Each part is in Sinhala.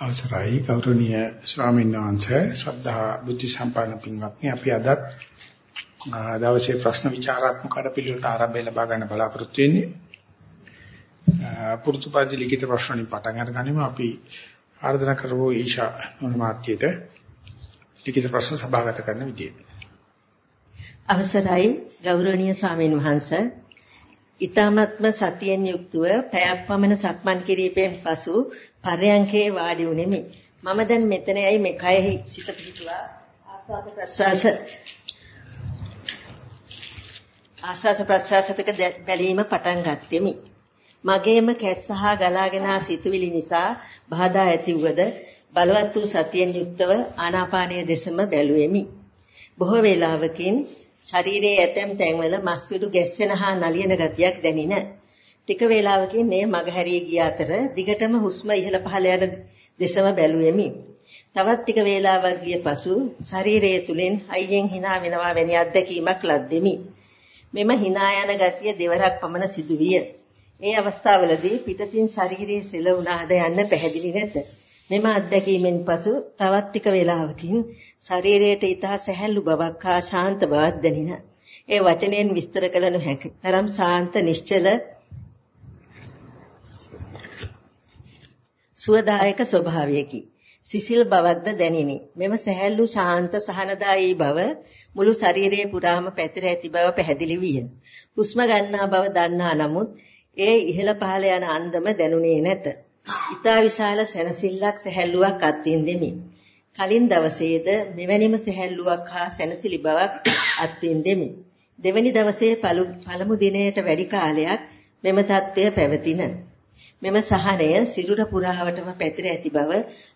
අවසරයි ගෞරවනීය ස්වාමීන් වහන්සේ ශ්‍රද්ධා බුද්ධ සම්පන්න පින්වත්නි අපි අදත් දවසේ ප්‍රශ්න විචාරාත්මක කඩපිළිවෙලට ආරම්භය ලබා ගන්න බලාපොරොත්තු වෙන්නේ. පුරුතුපන්ති ලිඛිත ප්‍රශ්න වලින් පටන් අරගනිමු අපි ආරාධනා කරමු ඊෂා මොනමාත්‍යයට ලිඛිත ප්‍රශ්න සභාගත කරන විදියට. අවසරයි ගෞරවනීය ස්වාමීන් වහන්සේ ඊ타මත්ම සතියෙන් යුක්තව පැයක් පමණ සක්මන් කිරීමෙන් පසු පර්යංකේ වාඩි වුනිමි. මම දැන් මෙතනයි මේ කයෙහි සිත පිහිටුවා ආස්වාද ප්‍රසවාස ආස්වාද ප්‍රසවාසතක බැලීම පටන් ගත්තෙමි. මගේම කැස්සහ ගලාගෙන සිතුවිලි නිසා බාධා ඇති වූද බලවත් වූ සතියෙන් යුක්තව ආනාපානයේ දෙසම බැලුවෙමි. බොහෝ වේලාවකින් ශරීරයේ ඇතැම් තැන්වල මස් පිඩු ගැස්සෙන හා නලියන ගතියක් දැනින. ටික වේලාවකින් මේ මගහැරී ගිය අතර දිගටම හුස්ම ඉහළ පහළ යන දෙසම බැලුවෙමි. තවත් ටික වේලාවක් ගිය පසු ශරීරයේ තුලින් අයියෙන් hina වෙනවා වැනි අත්දැකීමක් ලද්දෙමි. මෙම hina යන ගතිය දෙවරක් පමණ සිදුවිය. ඒ අවස්ථාවලදී පිටතින් ශරීරයේ සෙලුණාද යන්න පැහැදිලි නැත. මෙම අත්දැකීමෙන් පසු තවත් ටික වේලාවකින් ශරීරයට ඊටා සැහැල්ලු බවක් හා ශාන්ත බවක් දැනින. ඒ වචනයෙන් විස්තර කළ නොහැක. තරම් ශාන්ත නිශ්චල සුවදායක ස්වභාවයකි. සිසිල් බවක්ද දැනිනි. මෙම සැහැල්ලු ශාන්ත සහනදායී බව මුළු ශරීරයේ පුරාම පැතිර ඇති බව පැහැදිලි විය. හුස්ම ගන්නා බව දන්නා නමුත් ඒ ඉහළ පහළ යන අන්දම දැනුනේ නැත. ඊතා විශාල සැනසෙල්ලක් සැහැල්ලුවක් අත්විඳෙමි. කලින් දවසේද මෙවැනිම සැහැල්ලුවක් හා සැනසිලි බවක් අත්විඳෙමි. දෙවැනි දවසේ පළමු දිනයට වැඩි කාලයක් මෙම தත්ත්වය පැවතින. මෙම සහනය සිරුර පුරාවටම පැතිර ඇති බව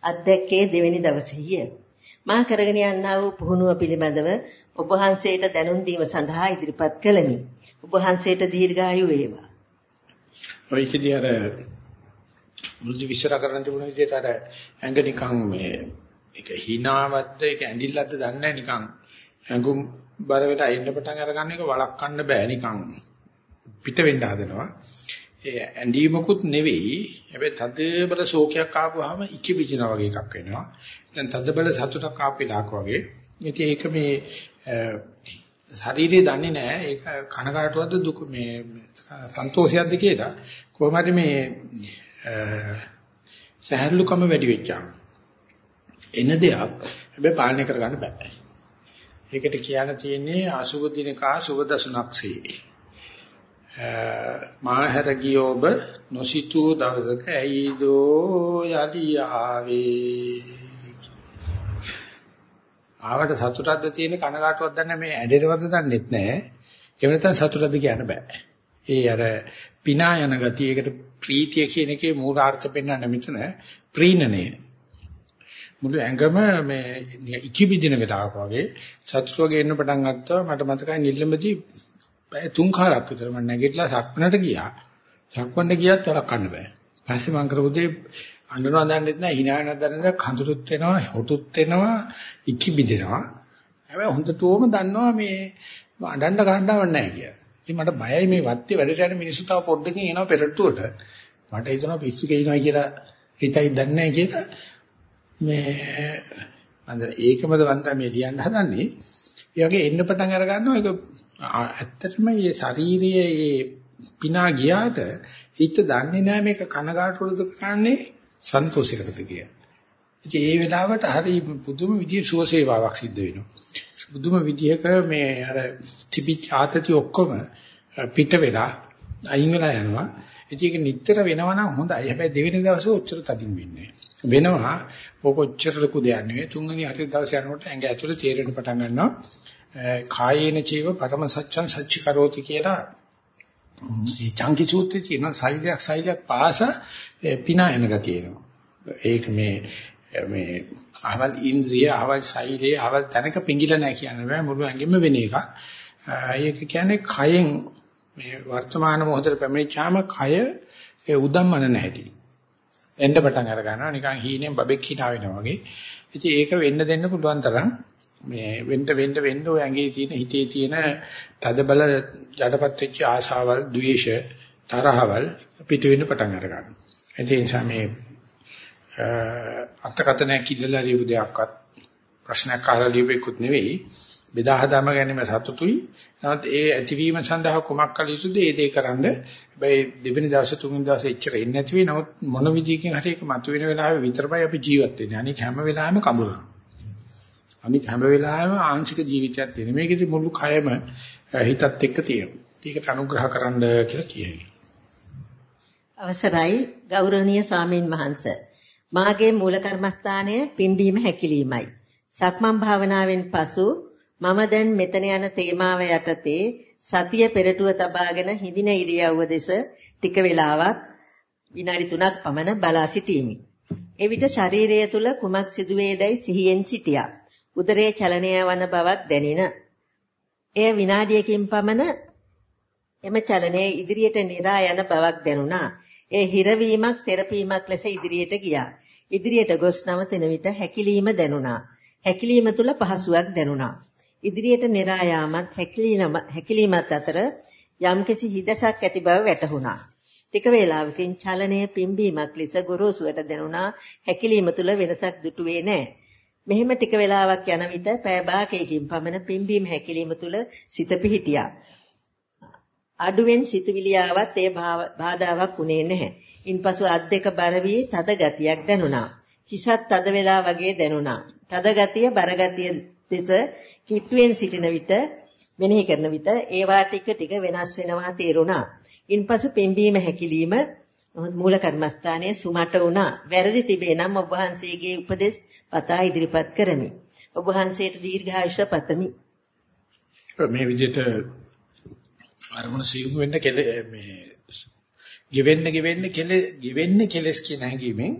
අත්දැක්කේ දෙවැනි දවසේය. මා කරගෙන යන්නා වූ පුහුණුව පිළිබඳව ඔබ වහන්සේට දැනුම් දීම සඳහා ඉදිරිපත් කළමි. ඔබ වහන්සේට දීර්ඝායු වේවා. ඔයිකදී අර මුළු විශ්ල කරන්න තිබුණ විදිහට අර ඇඟ නිකන් මේ ඒක hinaවත්ද ඒක ඇඳිල්ලක්ද දන්නේ නැහැ නිකන් ඇඟුම් බර වෙලා එන්න පටන් අරගන්න එක වළක්වන්න බෑ නිකන් පිට වෙන්න හදනවා ඒ ඇඳීමකුත් නෙවෙයි. හැබැයි තද බල ශෝකයක් ආපුවාම ඉකි බිජිනා වගේ එකක් වෙනවා. දැන් තද බල සතුටක් ආපෙලාක වගේ. ඉතින් ඒක මේ ශරීරය දන්නේ නැහැ. ඒක කනකාටුවක්ද දුක මේ සන්තෝෂයක්ද කියලා. කොහොම හරි මේ සහැල්ලුකම වැඩි වෙච්චාම එන දෙයක් හැබැයි පාලනය කරගන්න බෑ. ඒකට කියන්න තියෙන්නේ අසුබ දිනකා සුබ දසුණක්සේ. මාහැර ගියෝබ නොසිතූ දවසක ඇයිදෝ යලි ආවේ. ආවට සතුටක්ද තියෙන කනකාටුවක් දන්නේ මේ ඇඩේටවත් දන්නෙත් නෑ. ඒ වෙනතන සතුටක්ද කියන්න බෑ. ඒ අර පිනා යන ගතිය ඒකට ප්‍රීතිය කියන එකේ මූලාර්ථ පෙන්වන්න මෙතන ප්‍රීණනය. මුළු ඇඟම මේ ඉකිබිදින වෙලාවක වගේ සතුටුවගේ එන්න පටන් ගත්තා මට මතකයි නිල්ලමදී පැය තුන් කාලක් විතර මම නැගිටලා සක්මනට ගියා. සක්මන්ට ගියත් වලක්වන්න බෑ. පස්සේ මම කරපු දේ අඬනවා දන්නෙත් නෑ hinaවක් දන්නෙත් කඳුරුත් වෙනවා හොටුත් වෙනවා ඉකිබිදිනවා. හැබැයි හොඳටම දන්නවා මේ අඬන්න ගන්නවක් නෑ කියලා. ඉතින් මට බයයි මේ වත්තේ වැඩට යන මිනිස්සු තව පොඩ්ඩකින් එනවා පෙරට්ටුවට. මට හිතෙනවා පිස්සු කෙලිනවා කියලා හිතයි දන්නේ නැහැ කියලා. මේ මන්ද ඒකමද වන්ද මේ ලියන්න හදන්නේ. ඒ වගේ එන්න පටන් අර ගන්නවා ඒක ඇත්තටම මේ ශාරීරියේ මේ පිනා ගියාට හිත දන්නේ නැහැ මේක කනගාටුවද කරන්නේ සන්තෝෂයකටද කියලා. ඉතින් ඒ වෙලාවට හරි පුදුම විදිහේ සුවසේවාවක් සිද්ධ වෙනවා. පුදුම විදිහක මේ අර තිබිච්ච ආතති ඔක්කොම පිට වෙලා අයින් වෙලා යනවා. ඉතින් ඒක නිතර වෙනවා නම් හොඳයි. හැබැයි දෙවෙනි දවසේ ඔච්චර තදින් වෙන්නේ වෙනවා. ඕක ඔච්චර ලොකු දෙයක් නෙවෙයි. තුන්වෙනි හතර දවසේ යනකොට ඇඟ ඇතුලේ තේරෙන්න පටන් ගන්නවා. කායේන චේව පරම සත්‍යං සච්චි කරෝති කියලා මේ චංකි සූත්‍රයේ තියෙන සෛලයක් සෛලයක් පාස පිනා යන ගතිය එනවා. ඒක මේ මේ අහවල් ඉන්ද්‍රිය, අහවල් ශෛලයේ, අහවල් තැනක පිංගිලා නැහැ කියන්නේ බෑ මුළු ඇඟෙම වෙන එකක්. ඒක කියන්නේ කයෙන් මේ වර්තමාන මොහොතේ පැමිණිච්චාම කය ඒ උදම්මන නැහැටි. එන්න පටන් අර ගන්නවා නිකන් හීනෙන් බබෙක් හිනා වෙනවා වගේ. ඉතින් ඒක වෙන්න දෙන්න පුළුවන් තරම් මේ වෙන්න වෙන්න වෙන්න ඔය ඇඟේ තියෙන හිතේ තියෙන තදබල ජඩපත් වෙච්ච ආශාවල්, ද්වේෂ, තරහවල් පිට වෙන්න පටන් අර ගන්නවා. ඒ නිසා මේ අර්ථකථනයක් ඉල්ලලා ලියපු දෙයක්වත් ප්‍රශ්නයක් අහලා ලියපෙකුත් නෙවෙයි. බෙදා හදාම ගැනීම සතුටුයි. නමුත් ඒ ඇතිවීම සඳහා කුමක් කළ යුතුද? ඒ දේ කරන්න. හැබැයි දෙවෙනි දවසේ තුන්වෙනි දවසේ එච්චර එන්නේ නැති වෙයි. නමුත් මොන විදිහකින් හරි ඒක මතුවෙන වෙලාවෙ විතරමයි අපි ජීවත් වෙන්නේ. අනික හැම වෙලාවෙම කඹරනවා. අනික හැම වෙලාවෙම ආංශික ජීවිතයක් තියෙන. මේකෙදි මුළු කයම හිතත් එක්ක තියෙනවා. ඒකට අනුග්‍රහ කරන්න කියලා කියයි. අවසරයි ගෞරවනීය ස්වාමින් වහන්සේ. මාගේ මූල කර්මස්ථානය පිම්බීම හැකිලීමයි. සක්මන් භාවනාවෙන් පසු මම දැන් මෙතන යන තේමාව යටතේ සතිය පෙරටුව තබාගෙන හිඳින ඉරියව්ව දෙස ටික වේලාවක් විනාඩි 3ක් පමණ බලා සිටීමි. එවිට ශරීරය තුල කුමක් සිදුවේදයි සිහියෙන් සිටියා. උදරයේ චලනය වන බවක් දැනින. එය විනාඩියකින් පමණ එම චලනයේ ඉදිරියට නිරා යන බවක් දැනුණා. ඒ හිරවීමක් තෙරපීමක් ලෙස ඉදිරියට ගියා. ඉදිරියට ගොස් නවතින විට හැකිලීම දැනුණා. හැකිලීම තුල පහසුවක් දැනුණා. ඉදිරියට නිරා යාමත් හැකිලීමත් අතර යම්කිසි හිදසක් ඇති බව වැටහුණා. ටික වේලාවකින් චලනයේ පිම්බීමක් ලෙස ගොරෝසුවට දැනුණා. හැකිලීම තුල වෙනසක් දුටුවේ නැහැ. මෙහෙම ටික වේලාවක් යන විට පෑ භාගයකින් පමණ පිම්බීම හැකිලීම තුල සිත පිහිටියා. අඩුවෙන් සිතුවිලි ආවත් ඒ බාධාවක් උනේ නැහැ. ඉන්පසු අත් දෙක බර වී තද ගතියක් දැනුණා. හිසත් තද වෙලා වගේ දැනුණා. තද ගතිය බර ගතිය දෙස කිට්ටුවෙන් සිටින විට මෙනෙහි කරන විට ඒවා ටික ටික වෙනස් වෙනවා තේරුණා. ඉන්පසු පිම්බීම හැකිලිම මූල කර්මස්ථානයේ සුමට වුණා. වැරදි තිබේ නම් ඔබ වහන්සේගේ උපදෙස් පතා ඉදිරිපත් කරමි. ඔබ වහන්සේට දීර්ඝායුෂ පතමි. මේ විදිහට අරමුණ සියුම් වෙන්න කෙල මේ ගෙවෙන්න ගෙවෙන්න කෙල ගෙවෙන්න කෙලස් කියන හැඟීමෙන්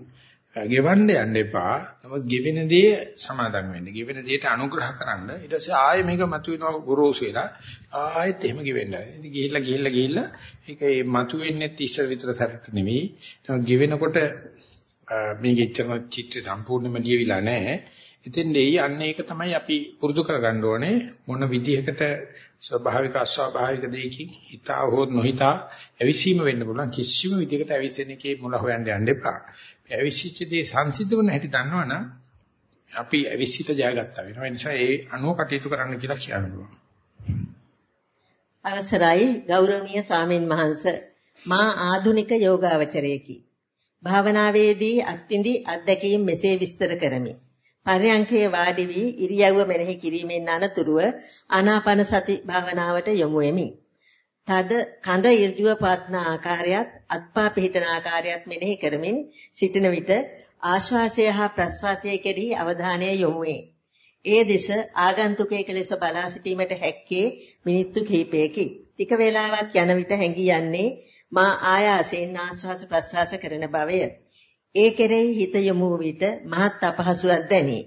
ගෙවන්න යන්න එපා. නමුත් ගෙවෙන දේ සමාදම් වෙන්න. ගෙවෙන දේට අනුග්‍රහ කරන්න. ඊට පස්සේ ආයෙ මේක මතුවෙනවා ගොරෝසු වෙලා ආයෙත් එහෙම ගෙවෙන්න. ඉතින් ගිහිල්ලා ගිහිල්ලා ගිහිල්ලා ඒක මේ මතුවෙන්නේ ඉස්සර විතර සැරට නෙවෙයි. නමුත් ගෙවෙනකොට මේක ඉච්චන චිත්‍රය සම්පූර්ණයෙන්ම ලියවිලා නැහැ. ඉතින් දෙයි අන්න ඒක තමයි අපි පුරුදු කරගන්න ඕනේ මොන විදිහකට ස්වභාවික අස්වාභාවික දෙයකින් හිතා හෝ නොහිතා ඇවිසීම වෙන්න පුළුවන් කිසිම විදිහකට ඇවිසෙන එකේ මුල හොයන්න යන්න එපා. ඇවිසිච්ච දේ සංසිද්ධ වෙන හැටි දන්නවනම් අපි ඇවිසිත ජයගත්තා වෙනවා. ඒ නිසා ඒ අනුව කටයුතු කරන්න කියලා කියනවා. අවසරයි ගෞරවනීය සාමින් මහන්ස මා ආධුනික යෝගාවචරයේකි. භාවනාවේදී අත්විඳි අත්දැකීම් මෙසේ විස්තර කරමි. පර්යංකයේ වාඩි වී ඉරියව්ව මෙනෙහි කිරීමෙන් අනතුරුව ආනාපාන සති භාවනාවට යොමු වෙමි. තද කඳ ඍජුව පවත්න ආකාරයත් අත්පා පිහිටන ආකාරයත් මෙනෙහි කරමින් සිටින විට ආශ්වාසය හා ප්‍රශ්වාසය කෙරෙහි අවධානය යොමු වේ. ඒ දෙස ආගන්තුකයෙක් ලෙස බලා සිටීමට හැක්කේ මිනිත්තු කිහිපයකි. ටික වේලාවක් යන විට හැඟී යන්නේ මා ආයාසයෙන් ආශ්වාස ප්‍රශ්වාස කරන බවය. ඒ කෙරෙහි හිත යොමු විට මහත් අපහසුයක් දැනේ.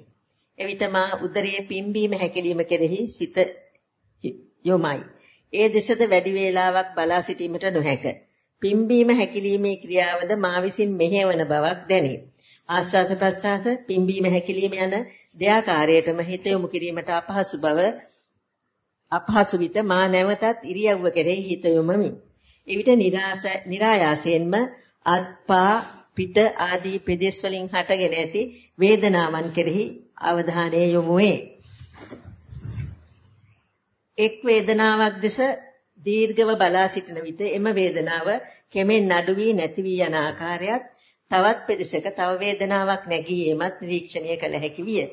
එවිට මා උදරයේ පිම්බීම හැකිලිම කෙරෙහි සිත යොමයි. ඒ දෙසද වැඩි වේලාවක් බලා සිටීමට නොහැක. පිම්බීම හැකිලීමේ ක්‍රියාවද මා විසින් මෙහෙවන බවක් දැනේ. ආස්වාද ප්‍රස්වාස පිම්බීම හැකිලීම යන දෙආකාරයටම හිත යොමු කිරීමට අපහසු බව අපහසු විට මා නැවතත් ඉරියව්ව කෙරෙහි හිත යොමමි. එවිට નિરાයාසයෙන්ම අත්පා පිට ආදී පෙදෙස් වලින් හටගෙන ඇති වේදනාවන් කෙරෙහි අවධානය යොමු වේ. එක් වේදනාවක් දෙස දීර්ඝව බලා සිටින විට එම වේදනාව කෙමෙන් නඩු වී නැති වී යන ආකාරයත් තවත් පෙදෙසක තව වේදනාවක් නැගී ඒමත් නිරීක්ෂණය කළ හැකි විය.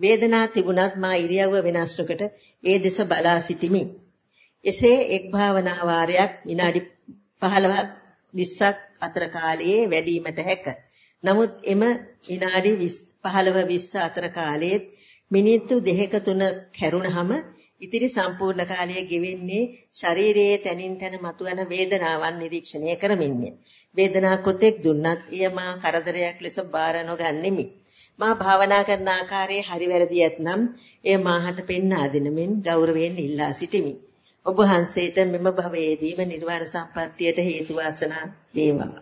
වේදනා තිබුණත් මා ඉරියව්ව වෙනස් නොකොට ඒ දෙස බලා සිටිමි. එසේ එක් භාවනා වාරයක් විනාඩි 15ක් 20ක් අතර කාලයේ වැඩිවීමට හැක. නමුත් එම විනාඩි 15 20 අතර කාලයේ මිනිත්තු දෙකක තුන කැරුණහම ඉතිරි සම්පූර්ණ කාලය ගෙවෙන්නේ ශරීරයේ තනින් තන මතුවන වේදනාවන් නිරීක්ෂණය කරමින්ය. වේදනා කොතෙක් දුන්නත් එය මා කරදරයක් ලෙස බාර නොගන්නෙමි. මා භාවනා කරන ආකාරයේ හරි වැරදි ඇතනම් එය මාහට පෙන්වා දෙනමින් ගෞරවයෙන් ඉල්ලා සිටිමි. ඔබ වහන්සේට මෙම භවයේදීම නිර්වාණ සම්පත්තියට හේතු වාසනා වේවා.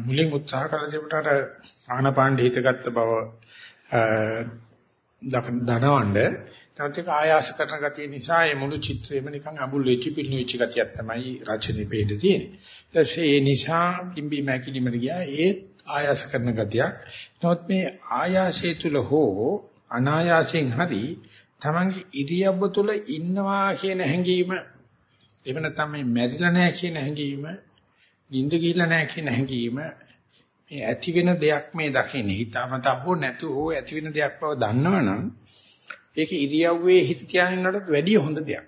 මුලින් උත්සාහ කළ දෙවිට ආනපාන හිතගත් බව දනවන්න නැත්නම් ආයාස කරන ගතිය නිසා මේ මුළු චිත්‍රයම නිකන් අඹුල් වෙච්ච පිළිණු වෙච්ච ගතියක් තමයි රචනයේ පේන්න තියෙන්නේ. ඊට ඒ නිසා පිම්බි මැකිලිමට ගියා ඒ ආයාස කරන ගතියක්. නමුත් මේ ආයාසය තුල හෝ අනායාසයෙන් හරි තමන්ගේ ඉරියව්ව තුල ඉන්නවා කියන හැඟීම එහෙම නැත්නම් මේ මැරිලා නැහැ කියන හැඟීම නිින්ද ගිහිල්ලා නැහැ කියන හැඟීම මේ ඇති වෙන දෙයක් මේ දකින්නේ හිතාමතා හෝ නැතු හෝ ඇති වෙන දෙයක් බව දන්නවනම් ඒක ඉරියව්වේ හිත තියාගෙනනට වැඩිය හොඳ දෙයක්.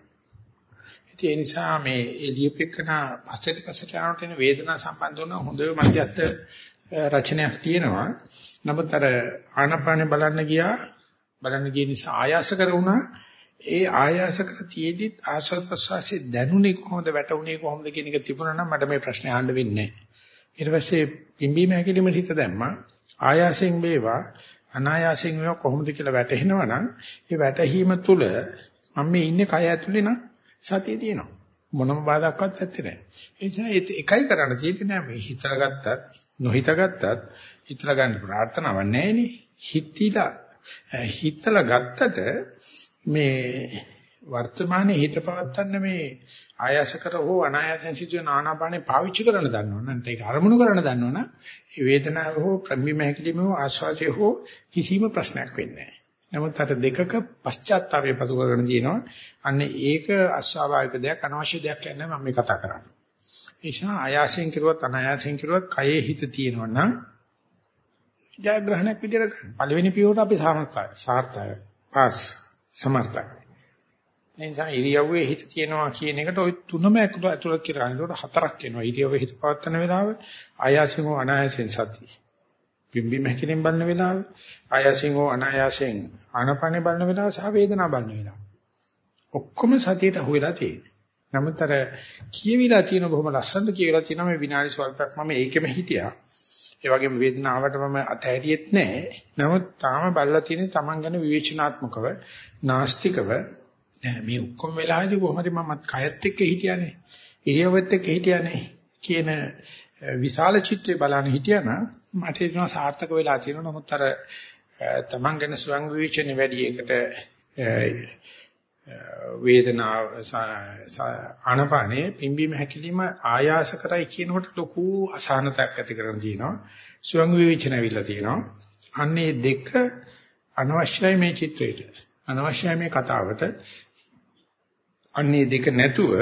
ඒ නිසා මේ එළියපෙකන පස්සට පස්සට යනකොට එන වේදනා සම්බන්ධ වන හොඳ මධ්‍යස්ථ රචනයක් තියෙනවා. නමුත් අර ආනපානේ බලන්න ගියා බලන්න ගිය නිසා ආයාස කරුණා ඒ ආයාස කර තියේදිත් ආශ්වාස ප්‍රශ්වාසයේ දැනුනේ කොහොමද වැටුනේ කොහොමද කියන එක තිබුණා නම් මට මේ ප්‍රශ්නේ අහන්න වෙන්නේ නැහැ. ඊට පස්සේ පිම්බීම හැකිලිම හිත දැම්මා. ආයාසයෙන් වේවා අනායාසයෙන් වේවා කොහොමද කියලා වැටහෙනවා නම් ඒ වැටහීම තුල මම මේ ඉන්නේ කය ඇතුලේ නම් සතිය තියෙනවා. මොනම බාධාක්වත් නැත්තේ නෑ. ඒ නිසා එකයි කරන්න තියෙන්නේ නෑ මේ හිතලා ගත්තත් නොහිතා ගත්තත් හිතලා ගන්න ප්‍රාර්ථනාවක් නෑනේ. හිතිලා හිතලා ගත්තට මේ වර්තමානයේ හිත පවත්තන්න මේ ආයාස කර හෝ අනායාසෙන් සිදුවන ආනාපානේ පාවිච්චි කරන්න දන්නවනම් නැත්නම් ඒක අරමුණු කරන්න දන්නවනම් ඒ වේදනාව හෝ ප්‍රමිම හැකිලිම හෝ ආස්වාදයේ හෝ කිසිම ප්‍රශ්නයක් වෙන්නේ නැහැ. නමුත් අර දෙකක පශ්චාත්තාපය පසු කරගෙන තියෙනවා. අන්න ඒක අස්වාභාවික දෙයක් අනවශ්‍ය දෙයක් කියන්නේ මම මේ කතා කරන්නේ. ඒ නිසා ආයාසයෙන් කිරුවත් අනායාසයෙන් කිරුවත් කයේ හිත තියෙනවා නම් ජයග්‍රහණයක් විදියට ගන්න. පළවෙනි පියවරට අපි සාර්ථකයි. සාර්ථකයි. පාස් සමර්ථයි. එනිසා ඉරියව්වේ හිත තියෙනවා කියන එකට ওই තුනම ඇතුළත් කියලා ගන්න. ඒකට හතරක් එනවා. ඉරියව්වේ හිත පවත්වන වෙලාව ආයාසයෙන් හෝ අනායාසයෙන් සතිය. පිම්බි මහකින් බලන වෙලාව ආයාසයෙන් හෝ අනායාසයෙන් ආනපනේ බලන වෙලාව සහ වේදනා බලන වෙලාව. ඔක්කොම සතියට අහුවෙලා තියෙනවා. නමුත් අර කියවිලා තියෙන බොහොම ලස්සනට කියවිලා තියෙනවා මේ විනාඩි ස්වල්පයක් මම ඒකෙම හිටියා. ඒ වගේම වේදනාවට මම අතහැරියෙත් නැහැ. නමුත් තාම බල්ලා තියෙන තමන් ගැන විවේචනාත්මකව, නාස්තිකව මේ ඔක්කොම වෙලාවේදී කොහොමද මම කයත් එක්ක හිටියානේ. ඉරියව්වත් එක්ක හිටියානේ කියන විශාල චිත්‍රය බලන්න හිටියානම් මට ඒක සාර්ථක වෙලා තියෙනවා. නමුත් අර තමන් ගැන ස්වං විවේචන වැඩි එකට වේදනාව ආනපානේ පිම්බීම හැකිලිම ආයාස කරයි කියනකොට ලොකු අසහනතාවක් ඇති කරන තියෙනවා. ස්වං විවේචන ඇවිල්ලා තියෙනවා. අන්නේ දෙක අනවශ්‍යයි මේ චිත්‍රයට. අනවශ්‍යයි මේ කතාවට. අන්නේ දෙක නැතුව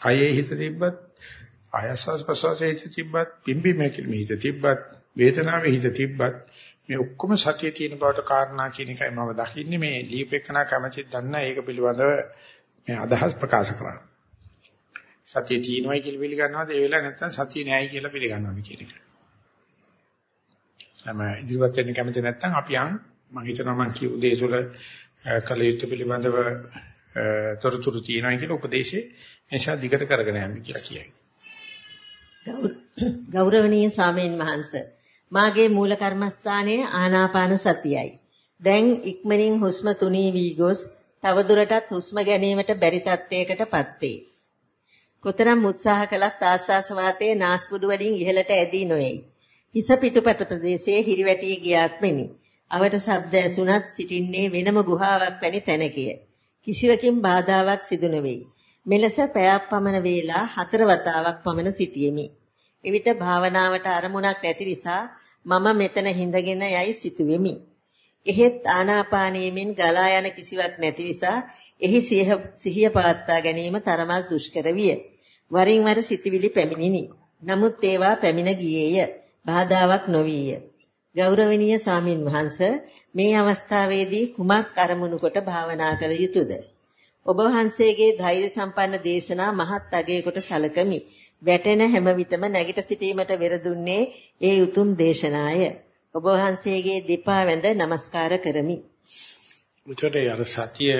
කයේ හිත තිබ්බත් ආයසස් ප්‍රසවාසයේ හිත තිබ්බත් පිම්බීම හැකිලිම හිත තිබ්බත් වේදනාවේ හිත තිබ්බත් මේ ඔක්කොම සතිය තියෙන බවට කාරණා කියන එකයි මම දකින්නේ මේ ලියුපෙකනා කැමැතිද දන්න ඒක පිළිබඳව මේ අදහස් ප්‍රකාශ කරන්න. සතිය තියෙනවයි කියලා පිළිගන්නවද ඒ වෙලාව නැත්නම් සතිය නෑයි කියලා පිළිගන්නවද කියන එක. මම ඉදිරියට වෙන්න කැමති නැත්නම් අපි යන් මම හිතනවා මම කියු දේශවල කල යුත්තේ පිළිබඳව තොරතුරු තියෙනවයි කියලා උපදේශේ එනිසා දිගට කරගෙන යන්න කියලා කියයි. ගෞරවනීය ස්වාමීන් වහන්සේ මාගේ මූල කර්මස්ථානයේ ආනාපාන සතියයි. දැන් ඉක්මනින් හුස්ම තුනී වී ගොස් තවදුරටත් හුස්ම ගැනීමට බැරි තත්ත්වයකටපත් වේ. කොතරම් උත්සාහ කළත් ආශ්වාස වාතයේ නාස්පුඩු වලින් ඉහළට ඇදී නොයයි. හිස පිටුපත ප්‍රදේශයේ හිරිවැටි ගියාක් මෙනි. අවට ශබ්ද ඇසුණත් සිටින්නේ වෙනම ගුහාවක් වැනි තැනකය. කිසිවකින් බාධාවක් සිදු නොවේ. මෙලෙස පැයක් පමණ වේලා හතර වතාවක් පමණ සිටියෙමි. එවිට භාවනාවට අරමුණක් නැති නිසා මම මෙතන හිඳගෙන යයි සිතුවෙමි. එහෙත් ආනාපානීයමින් ගලා යන කිසිවක් නැති නිසා එහි සිහිය පවත්වා ගැනීම තරමක් දුෂ්කර විය. වරින් වර සිතවිලි පැමිණිනි. නමුත් ඒවා පැමිණ ගියේය. බාධාවක් නොවිය. ගෞරවනීය ස්වාමින් වහන්සේ මේ අවස්ථාවේදී කුමක් අරමුණු කොට භාවනා කළ යුතුද? ඔබ වහන්සේගේ ධෛර්ය සම්පන්න දේශනා මහත් අගයකට සලකමි. වැටෙන හැම විටම නැගිට සිටීමට වෙර දුන්නේ ඒ උතුම් දේශනාය. ඔබ වහන්සේගේ දෙපා වැඳ নমස්කාර කරමි. උචරේ අර සතිය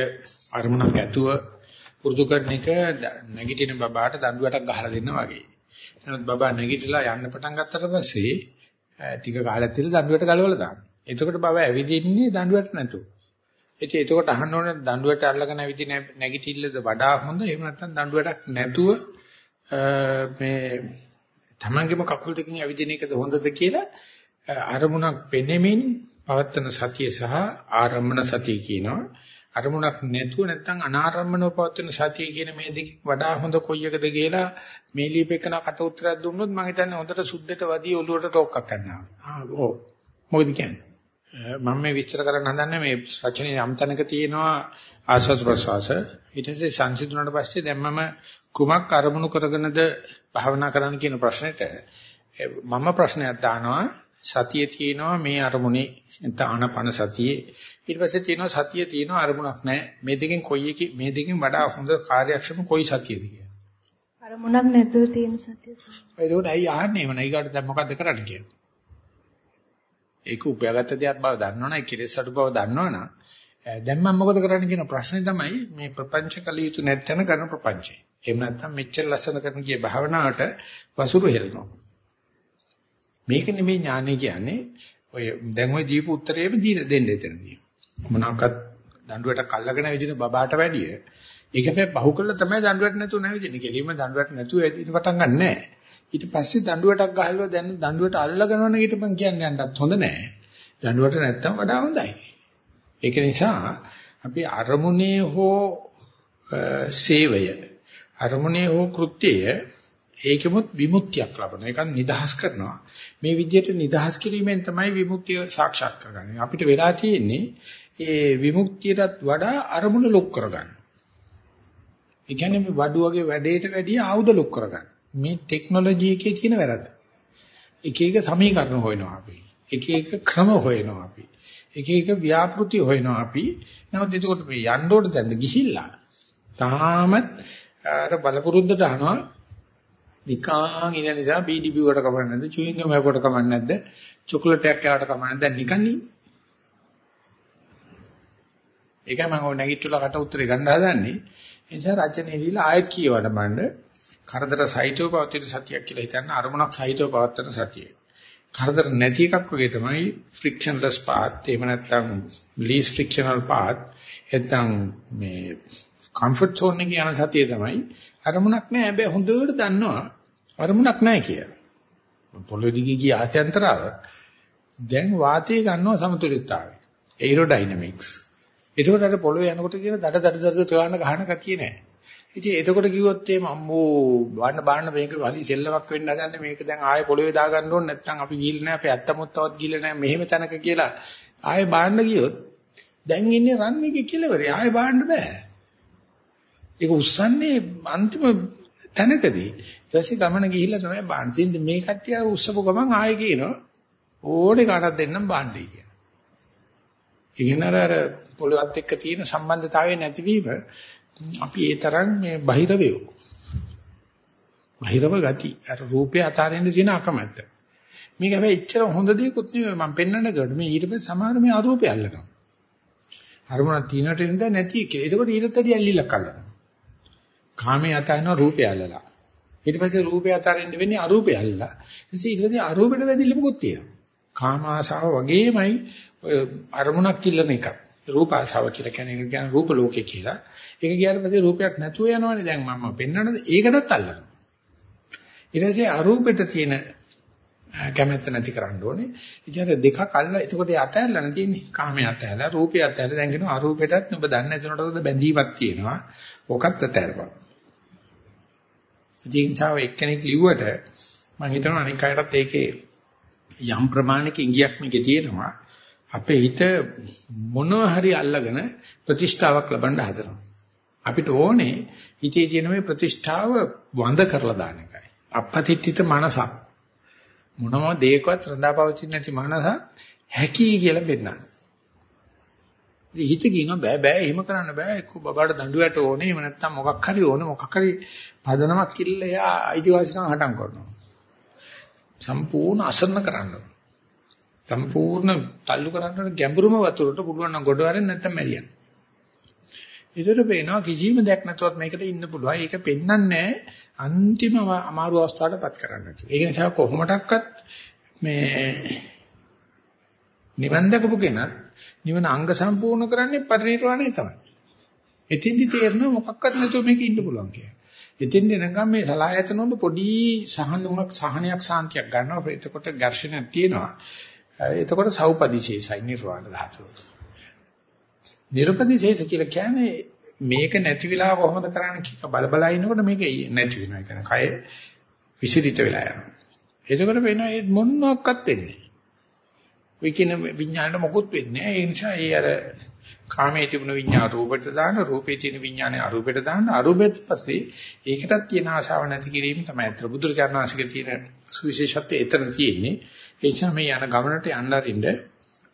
අරමුණක් ඇතුව පුරුදු කරන එක නැගිටින බබාට දඬුවටක් ගහලා දෙනවා වගේ. නමුත් බබා නැගිටලා යන්න පටන් ගත්තට පස්සේ ටික කාලයක් තියලා දඬුවට ගලවලා දානවා. එතකොට බබා ඇවිදින්නේ දඬුවට නැතුව. ඉතින් එතකොට අහන්න ඕනේ දඬුවට අල්ලගෙන ඇවිදින නැගිටිල්ලද වඩා හොඳ එහෙම නැත්නම් දඬුවටක් නැතුව මේ තමන්ගේම කකුල් දෙකකින් ඇවිදින එකද හොඳද කියලා අරමුණක් පෙනෙමින් පවත්තන සතිය සහ ආරම්මන සතිය කියනවා. අරමුණක් නැතුව නැත්නම් අනාරම්මනව පවත්වන සතිය කියන මේ දෙක වඩා හොඳ කොයි එකද කියලා මේ ලියපෙකන කට උත්තරයක් දුන්නොත් මම හිතන්නේ හොඳට සුද්ධට වදී ඔලුවට ටෝක්ක් කරනවා. ආ ඔව්. මොකද කියන්නේ? මම මේ විස්තර කරන්න හදන්නේ මේ රචනයේ යම් තැනක තියෙනවා ආස්වාද ප්‍රසවාස. ඊට පස්සේ සංසිඳුණාට පස්සේ දැන් මම කුමක් අරමුණු කරගෙනද භාවනා කරන්න කියන ප්‍රශ්නෙට මම ප්‍රශ්නයක් දානවා. සතියේ තියෙනවා මේ අරමුණේ තානපන සතියේ. ඊට පස්සේ තියෙනවා සතිය තියෙනවා අරමුණක් නැහැ. මේ දෙකෙන් කොයි එක මේ දෙකෙන් වඩා හොඳ කාර්යක්ෂම කොයි සතියද කියලා. අරමුණක් නැතුව තියෙන සතිය ඒකෝට ඇයි ආන්නේ? එවන ඊගාට දැන් මොකද්ද කරන්න කියන්නේ ඒක උපයාගත්ත දෙයක් බව දන්නවනේ කෙලෙස් අඩු බව දන්නවනම් දැන් මම මොකද කරන්න කියන ප්‍රශ්නේ තමයි මේ ප්‍රපංච කල යුතු නැත්නම් කරන ප්‍රපංචේ. එහෙම නැත්නම් මෙච්චර ලස්සන කරන කිය භාවනාවට වසුරු හෙලනවා. මේක නෙමෙයි ඥානය කියන්නේ ඔය දැන් ওই දීපු උත්තරේම දෙන්න එතනදී. මොනවාක්වත් දඬුවට කල්ලාගෙන විදින බබාට වැඩිය ඒක හැබැයි බහු කළා තමයි දඬුවට නැතුව නැවිදින්නේ. කෙලින්ම දඬුවට නැතුව ඇදින පටන් ගන්න නැහැ. ඊට පස්සේ දඬුවටක් ගහලා දැන් දඬුවට අල්ලගෙනවන එකට මං කියන්නේ යන්නත් හොඳ නැහැ. දඬුවට නැත්තම් වඩා හොඳයි. ඒක නිසා අපි අරමුණේ හෝ සේවය අරමුණේ හෝ කෘත්‍යය ඒකෙමුත් විමුක්තියක් ලබනවා. ඒක නිදහස් කරනවා. මේ විදිහට නිදහස් කිරීමෙන් තමයි විමුක්තිය සාක්ෂාත් කරගන්නේ. අපිට වෙලා තියෙන්නේ ඒ විමුක්තියටත් වඩා අරමුණ ලොක් කරගන්න. ඒ කියන්නේ මේ වඩුවගේ වැඩේට වැඩිය ආයුධ ලොක් කරගන්න. මේ ටෙක්නොලොජි එකේ තියෙන වැරද්ද. එක එක සමීකරණ හොයනවා අපි. එක එක ක්‍රම හොයනවා අපි. එක එක ව්‍යාපෘති හොයනවා අපි. නමුත් එතකොට මේ යන්න ඕන තැනට ගිහිල්ලා තාමත් අර බලපුරුද්දට අහනවා නිකන් ඉන්න නිසා බීඩි බිව්වට කමක් නැද්ද චුයින් ගම් හැපුවට කමක් නැද්ද චොකලට් එකක් කෑවට කමක් නැද්ද නිකන් ඉන්නේ ඒකයි මම ඔය නැගිටලා කට උත්තරේ ගන්න හදන්නේ ඒ නිසා රචනයේ දීලා ආයෙත් කියවන්න බණ්ඩ කරදර සහිතව පවතින සතියක් කියලා හිතන්න අරමුණක් සහිතව පවත්වන සතිය. කරදර නැති එකක් වගේ තමයි frictionless path එහෙම නැත්නම් least frictional path නැත්නම් මේ comfort zone එකේ යන සතිය තමයි අරමුණක් නැහැ හැබැයි හොඳට දන්නවා අරමුණක් නැහැ කියලා. පොළොවේ දිගේ ගිය ආත්‍යන්තරව දැන් වාතය ගන්නවා සමතුලිතතාවය. aerodynamics. ඒකෝට අර පොළොවේ යනකොට කියන දඩ දඩ දඩ තෝරන ගහන ගතිය නැහැ. ඉතින් එතකොට කිව්වොත් එහෙම අම්මෝ බාන්න බාන්න මේක වලි සෙල්ලමක් වෙන්න හදන්නේ. මේක දැන් ආයෙ පොළොවේ දා ගන්න ඕනේ. නැත්නම් අපි ගිහිල්ලා නැහැ. අපි ඇත්තමොත් තවත් ගිහිල්ලා නැහැ. මෙහෙම තැනක කියලා ආයෙ බාන්න ගියොත් දැන් ඉන්නේ රන් මේකේ කෙලවරේ ආයෙ බාන්න බෑ. ඒක උස්සන්නේ අන්තිම තැනකදී. ඊට පස්සේ ගමන ගිහිල්ලා තමයි බාන්න. තියෙන්නේ මේ කට්ටිය උස්සපු ගමන් ආයෙ කියනවා ඕනේ කාටවත් දෙන්නම් බාන්නයි කියලා. ඉගෙන අර පොළොවත් එක්ක තියෙන සම්බන්ධතාවය නැතිවීම අපි ඒ තරම් මේ බහිරවයෝ. බහිරව ගති. අර රූපේ අතාරින්න තියෙන අකමැත්ත. මේක හැබැයි එච්චර හොඳ දෙයක්වත් නෙවෙයි මම පෙන්වන්න දෙවට මේ ඊට පස්සේ සමහර මේ අරූපය අල්ලනවා. අරමුණ තිනට ඉඳ නැති කියලා. ඒකෝට ඊටත් වැඩි ඇල්ලිලක් අල්ලනවා. කාමයේ අතාරිනවා රූපය අල්ලලා. ඊට පස්සේ රූපය අතාරින්න වෙන්නේ අරූපය අල්ලලා. ඊට පස්සේ අරූපෙට වැදිල්ල මොකොත් තියෙනවා. කාම ආශාව වගේමයි අරමුණක් කිල්ලන එකක්. රූප ආශාව කියලා කියන්නේ ඒක කියන්නේ රූප ලෝකේ කියලා. ඒක ගියාට පස්සේ රූපයක් නැතුව යනවනේ දැන් මම පෙන්වන්නද ඒකටත් අල්ලනවා. ඊට පස්සේ අරූපෙට තියෙන කැමැත්ත නැති කරන්න ඕනේ. ඉතින් දෙකක් අල්ලලා එතකොට යතැල්ලන තියෙන්නේ. කාමයේ අතැල්ලා රූපේ අතැල්ලා දැන් කියනවා අරූපෙටත් ඔබ දන්නේ නැතුනට බැඳීමක් තියෙනවා. ඕකත් අතැල්පන්. ඉතින් සාව එක්කෙනෙක් ලිව්වට මම හිතනවා අනික් අයටත් ඒකේ යම් ප්‍රමාණික ඉඟියක් මේකේ තියෙනවා. අපේ හිත මොනවා හරි අල්ලගෙන ප්‍රතිෂ්ඨාවක් ලබන්න හදනවා. අපිට ඕනේ හිතේ තියෙන මේ ප්‍රතිෂ්ඨාව වඳ කරලා දාන එකයි. අපපතිත්‍ිත මනසක්. මොනම දෙයකවත් රඳාපවතින්නේ නැති මනසක් හැකි කියලා බෙන්නන. ඉතින් හිත කියනවා බෑ බෑ එහෙම කරන්න බෑ එක්ක බබාට දඬුවට ඕනේ එහෙම නැත්නම් මොකක් හරි ඕනේ මොකක් හරි පදනමක් කිල්ල එයා අයිතිවාසිකම් හටන් කරනවා. සම්පූර්ණ අසරණ කරන්න සම්පූර්ණ තල්ලු කරන්න ගැඹුරුම වතුරට පුළුවන් නම් ගොඩ වරෙන් නැත්නම් මැරියන්න. ඒතර පේනවා කිසිම දෙයක් නැතුවත් මේකට ඉන්න පුළුවන්. ඒක පෙන්වන්නේ අන්තිම අමාරු අවස්ථාවටපත් කරන්නට. ඒක නිසා කොහොමඩක්වත් මේ නිවන් දකපු කෙනා නිවන අංග සම්පූර්ණ කරන්නේ පරිණිරවාණය තමයි. එතින්දි තේරෙනවා මොකක්වත් නැතුව මේක ඉන්න පුළුවන් කියලා. එතින් එනකම් මේ සලායතන වල පොඩි සහනුවක් සහනයක් සාන්තියක් ගන්නවා. එතකොට ඝර්ෂණයක් තියෙනවා. එතකොට සෞපදිශේෂයි නිර්වාණ ධාතුව. නිර්පදිශේෂ කියලා කියන්නේ මේක නැති වෙලා කොහොමද කරන්න කියලා බල බල ඉනකොට මේක නැති වෙනවා. ඒ කියන්නේ කය විසිරිත වෙලා යනවා. එතකොට වෙනවා ඒ මොනක්වත් වෙන්නේ නැහැ. ඔය කියන විඥාණයට මොකුත් වෙන්නේ නැහැ. ඒ නිසා ඒ අර කාමයේ තිබුණ විඥාන රූපයට දාන රූපේ තියෙන විඥානේ අරූපයට දාන අරූපෙත් පස්සේ ඒකටත් තියෙන ආශාව නැති කිරීම තමයි අතර බුදුරජාණන් වහන්සේගේ තියෙන සුවිශේෂත්වය එතන තියෙන්නේ ඒ නිසා මේ යන ගමනට යන්න අරින්න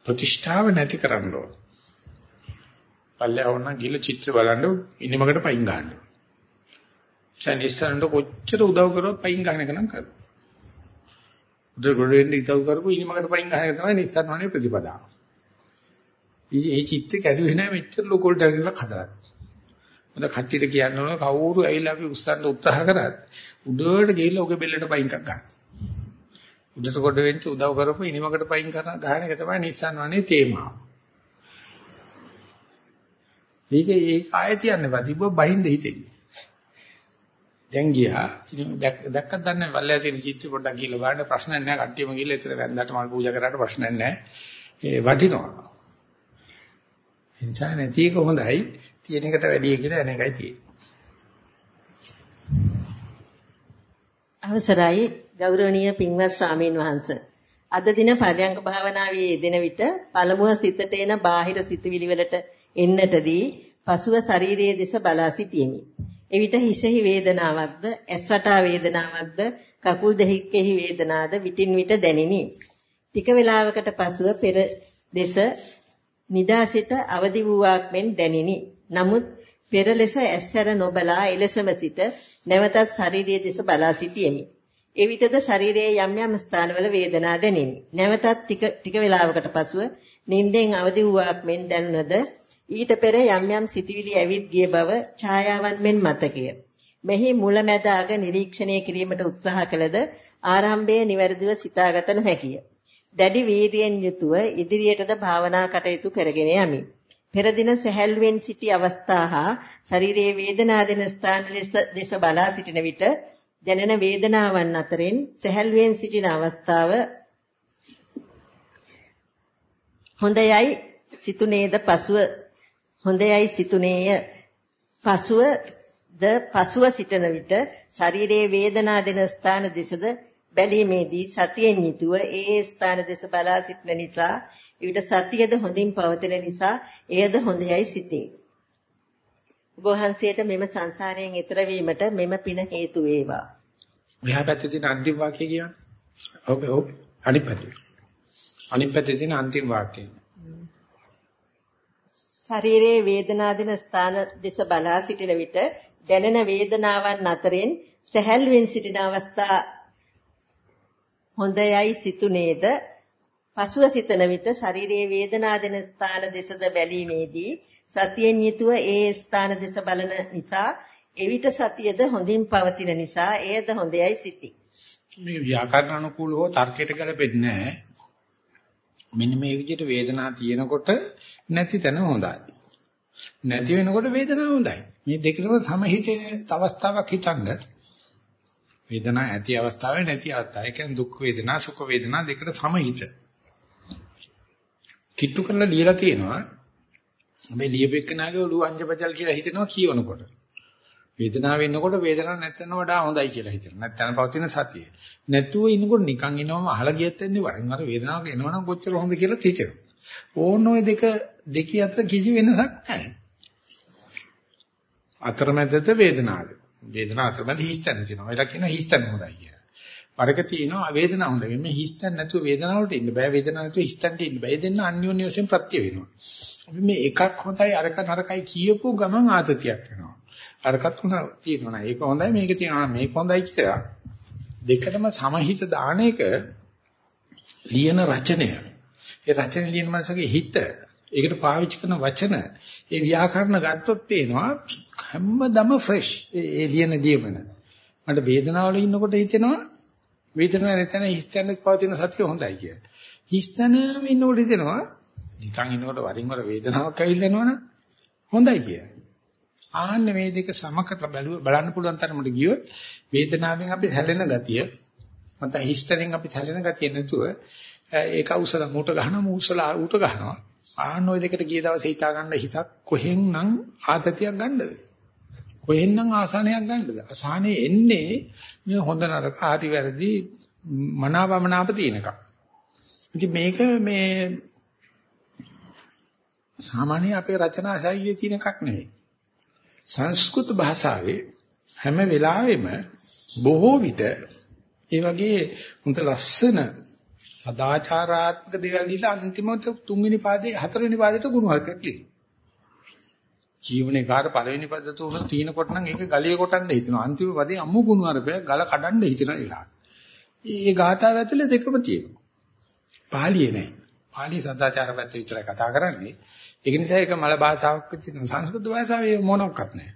ප්‍රතිෂ්ඨාව නැති කරන්න ඕන පල්ලෙවන්න ගිල චිත්‍ර බලන්න ඉනිමකට පයින් ගන්න සනිස්සරන්ට කොච්චර උදව් කරොත් පයින් ගන්න එක නම් කරනවා උදේ ගොඩෙන් ඉතව කරපු ඉනිමකට පයින් ගන්න එක තමයි නිස්සාරණේ ප්‍රතිපදාව ඉතින් ඒ චිත්ත කැඩුවේ නැහැ මෙච්චර ලොකෝල්ට ඇවිල්ලා හදලා. මොකද කට්ටියට කියන්න ඕන කවුරු ඇවිල්ලා අපි උස්සන්න උත්සාහ කරත් උඩට ගිහිල්ලා ඔගේ බෙල්ලට පයින් එකක් ගන්න. උඩට කොට වෙන්න උදව් කරපු ඉනිමකට පයින් කරන ගහන එක තමයි Nissan වනේ තේමාව. මේක ඒක ආයෙත් යන්නේ තිබ්බ බහින්ද හිතෙන්නේ. දැන් ගියා දැක්කත් දන්නේ වල්ලෑ තියෙන චිත්‍ර පොඩ්ඩක් කියලා බලන්න ප්‍රශ්නයක් නැහැ කට්ටියම ගිහලා එතන වැන්දට මල් පූජා කරාට ප්‍රශ්නයක් නැහැ. ඒ වටිනවා. ඒ නිසා නැති එක හොඳයි තියෙන එකට වැඩිය කියලා එන එකයි තියෙන්නේ. අවසරයි ගෞරවනීය පින්වත් ස්වාමීන් වහන්ස. අද දින පරයන්ක භාවනාවේ යෙදෙන විට පළමුව සිතට එන බාහිර සිතුවිලි වලට එන්නටදී පසුව ශරීරයේ දෙස බලා සිටියෙමි. එවිට හිසෙහි වේදනාවක්ද, ඇස් වටා වේදනාවක්ද, කකුල් දෙහිකෙහි වේදනාද විටින් විට දැනිනි. ටික වේලාවකට පසුව පෙර දෙස නිදා සිට අවදි වූවක් මෙන් දැනිනි. නමුත් පෙර ලෙස ඇස්සර නොබලා එලෙසම සිට නැවතත් ශාරීරිය දෙස බලා සිටියෙමි. එවිටද ශරීරයේ යම් යම් ස්ථානවල වේදනා දැනිනි. නැවතත් ටික ටික වේලාවකට පසුව නිින්දෙන් අවදි වූවක් මෙන් දැනුණද ඊට පෙර යම් යම් සිතිවිලි ඇවිත් ගිය බව ඡායාවන් මෙන් මතකය. මෙහි මුලැමැද අග නිරීක්ෂණය කිරීමට උත්සාහ කළද ආරම්භයේ නිවැරදිව සිතාගත නොහැකිය. දැඩි වීරියෙන් යුතුව ඉදිරියටද භාවනා කටයුතු කරගෙන යමි. පෙර දින සැහැල්ලුවෙන් සිටි අවස්ථා හා ශරීරයේ වේදනා දෙන ස්ථාන දෙස බලා සිටින විට දැනෙන වේදනාවන් අතරින් සැහැල්ලුවෙන් සිටින අවස්ථාව හොඳයයි සිතුනේද පසුව හොඳයයි සිතුනේය පසුව ද පසුව සිටන විට ශරීරයේ වේදනා දෙන ස්ථාන දෙසද බැලීමේදී සතියෙන් යුතුව ඒ ඒ ස්ථාන දෙස බලා සිටින නිසා එවිට සතියද හොඳින් පවතින නිසා එයද හොඳයයි සිතේ. ඔබ වහන්සේට මෙම සංසාරයෙන් එතර වීමට මෙම පින හේතු වේවා. මෙහා පැත්තේ තියෙන අන්තිම වාක්‍යය කියන්නේ. ඔව් ඔව් අනිත් පැත්තේ. අනිත් පැත්තේ තියෙන අන්තිම වාක්‍යය. ශරීරයේ වේදනා දෙන ස්ථාන දෙස බලා සිටින විට දැනෙන වේදනාවන් අතරින් සැහැල්ලුවෙන් සිටින අවස්ථා හොඳයයි සිතුනේද පසුව සිතන විට ශරීරයේ වේදනා දෙන ස්ථාන දෙසද බැලීමේදී සතියෙන් යුතුව ඒ ස්ථාන දෙස බලන නිසා එවිට සතියද හොඳින් පවතින නිසා එයද හොඳයයි සිටි. මේ ව්‍යාකරණ අනුකූලව තර්කයට ගැලපෙන්නේ නැහැ. මෙන්න මේ විදිහට වේදනාව තියෙනකොට නැති තැන හොඳයි. නැති වෙනකොට වේදනාව හොඳයි. මේ දෙකම සමහිතේ අවස්ථාවක් හිතන්න. වේදනා ඇති අවස්ථාවේ නැති අවස්ථාව. ඒ කියන්නේ දුක් වේදනා සුඛ වේදනා දෙකට සමහිත. කිට්ටු කරලා ලියලා තියෙනවා. මේ ලියපෙකනාගේ ඔළුව අංජපචල් කියලා හිතෙනවා කියවනකොට. වේදනාව වෙනකොට වේදනාවක් නැත්නම් වඩා හොඳයි කියලා හිතෙනවා. නැත්නම් පවතින සතිය. නැතුව ඉන්නකොට නිකන් ඉනවම අහලා ගියත් එන්නේ වරින් වර වේදනාවක් එනවනම් කොච්චර හොඳ කියලා හිතෙනවා. ඕන ඔය දෙක දෙකී අතර කිසි වෙනසක් නැහැ. අතරමැදද වේදනාවද? වේදනාව අතරමැද හිස්තැන තියෙනවා. ඒලා කියනවා හිස්තැන හොඳයි කියලා. වරක තියෙනවා වේදනාව හොඳයි. මේ හිස්තැන නැතුව වේදනාවට ඉන්න බෑ. වේදනාව නැතුව හිස්තැනට ඉන්න බෑ. දෙන්න අන්‍යෝන්‍ය වශයෙන් ප්‍රත්‍ය වෙනවා. අපි මේ එකක් හොඳයි අරක නරකයි කියපු ගමන් ආතතියක් වෙනවා. අරකත් උන තියෙනවා නේද? ඒක හොඳයි මේක තියෙනවා මේක හොඳයි කියලා. දෙකටම සමහිත දාන එක ලියන රචනය. ඒ රචන ලියන මනසගේ හිත. ඒකට පාවිච්චි කරන වචන ඒ ව්‍යාකරණ ගත්තොත් පේනවා හැමදම ෆ්‍රෙෂ් ඒ ලියන ලියමන මට වේදනාවල ඉන්නකොට හිතෙනවා වේදනාව නැතන හිස්තැනක පවතින සතිය හොඳයි කියලා. හිස්තැනම ඉන්නකොට හිතෙනවා නිකන් ඉන්නකොට වරින් වර වේදනාවක් ඇවිල්ලා එනවනම් හොඳයි කියලා. ආන්න මේ දෙක සම කරලා බලන්න පුළුවන් තරමට ගියොත් වේදනාවෙන් අපි සැලෙන ගතිය නැත්නම් හිස්තැනෙන් අපි සැලෙන ගතිය නැතුව ඒක උසල මුට ගහනවා මූසල උට ගහනවා ආන්න ওই දෙකට ගිය දවසේ හිතා ගන්න හිතක් කොහෙන්නම් ආතතියක් ගන්නද? කොහෙන්නම් ආසානයක් ගන්නද? අසහනේ එන්නේ මේ හොඳ නරක හරි වැරදි මනාවමනාප තියෙනකම්. ඉතින් මේක මේ සාමාන්‍ය අපේ රචනා ශෛලියේ තියෙන එකක් නෙවෙයි. සංස්කෘත භාෂාවේ හැම වෙලාවෙම බොහෝ විට ඒ වගේ හොඳ ලස්සන සදාචාරාත්මක දේවල් දීලා අන්තිමට තුන්වෙනි පාදේ හතරවෙනි පාදේට ගුණ හරකක් ලියන. ජීවනේ කාට පළවෙනි පද තුන තීන කොට නම් ඒක ගලිය කොටන්න හිතනවා. අන්තිම පදේ අම්මු ගුණ හරපය ගල කඩන්න හිතන එක. ඒ ගාථාව ඇතුලේ දෙකම තියෙනවා. පාලියේ නෑ. පාලි සදාචාර පැත්ත විතරයි කතා කරන්නේ. ඒක නිසා ඒක මල භාෂාවක් විදිහට සංස්කෘත භාෂාවේ මොනක්වත් නෑ.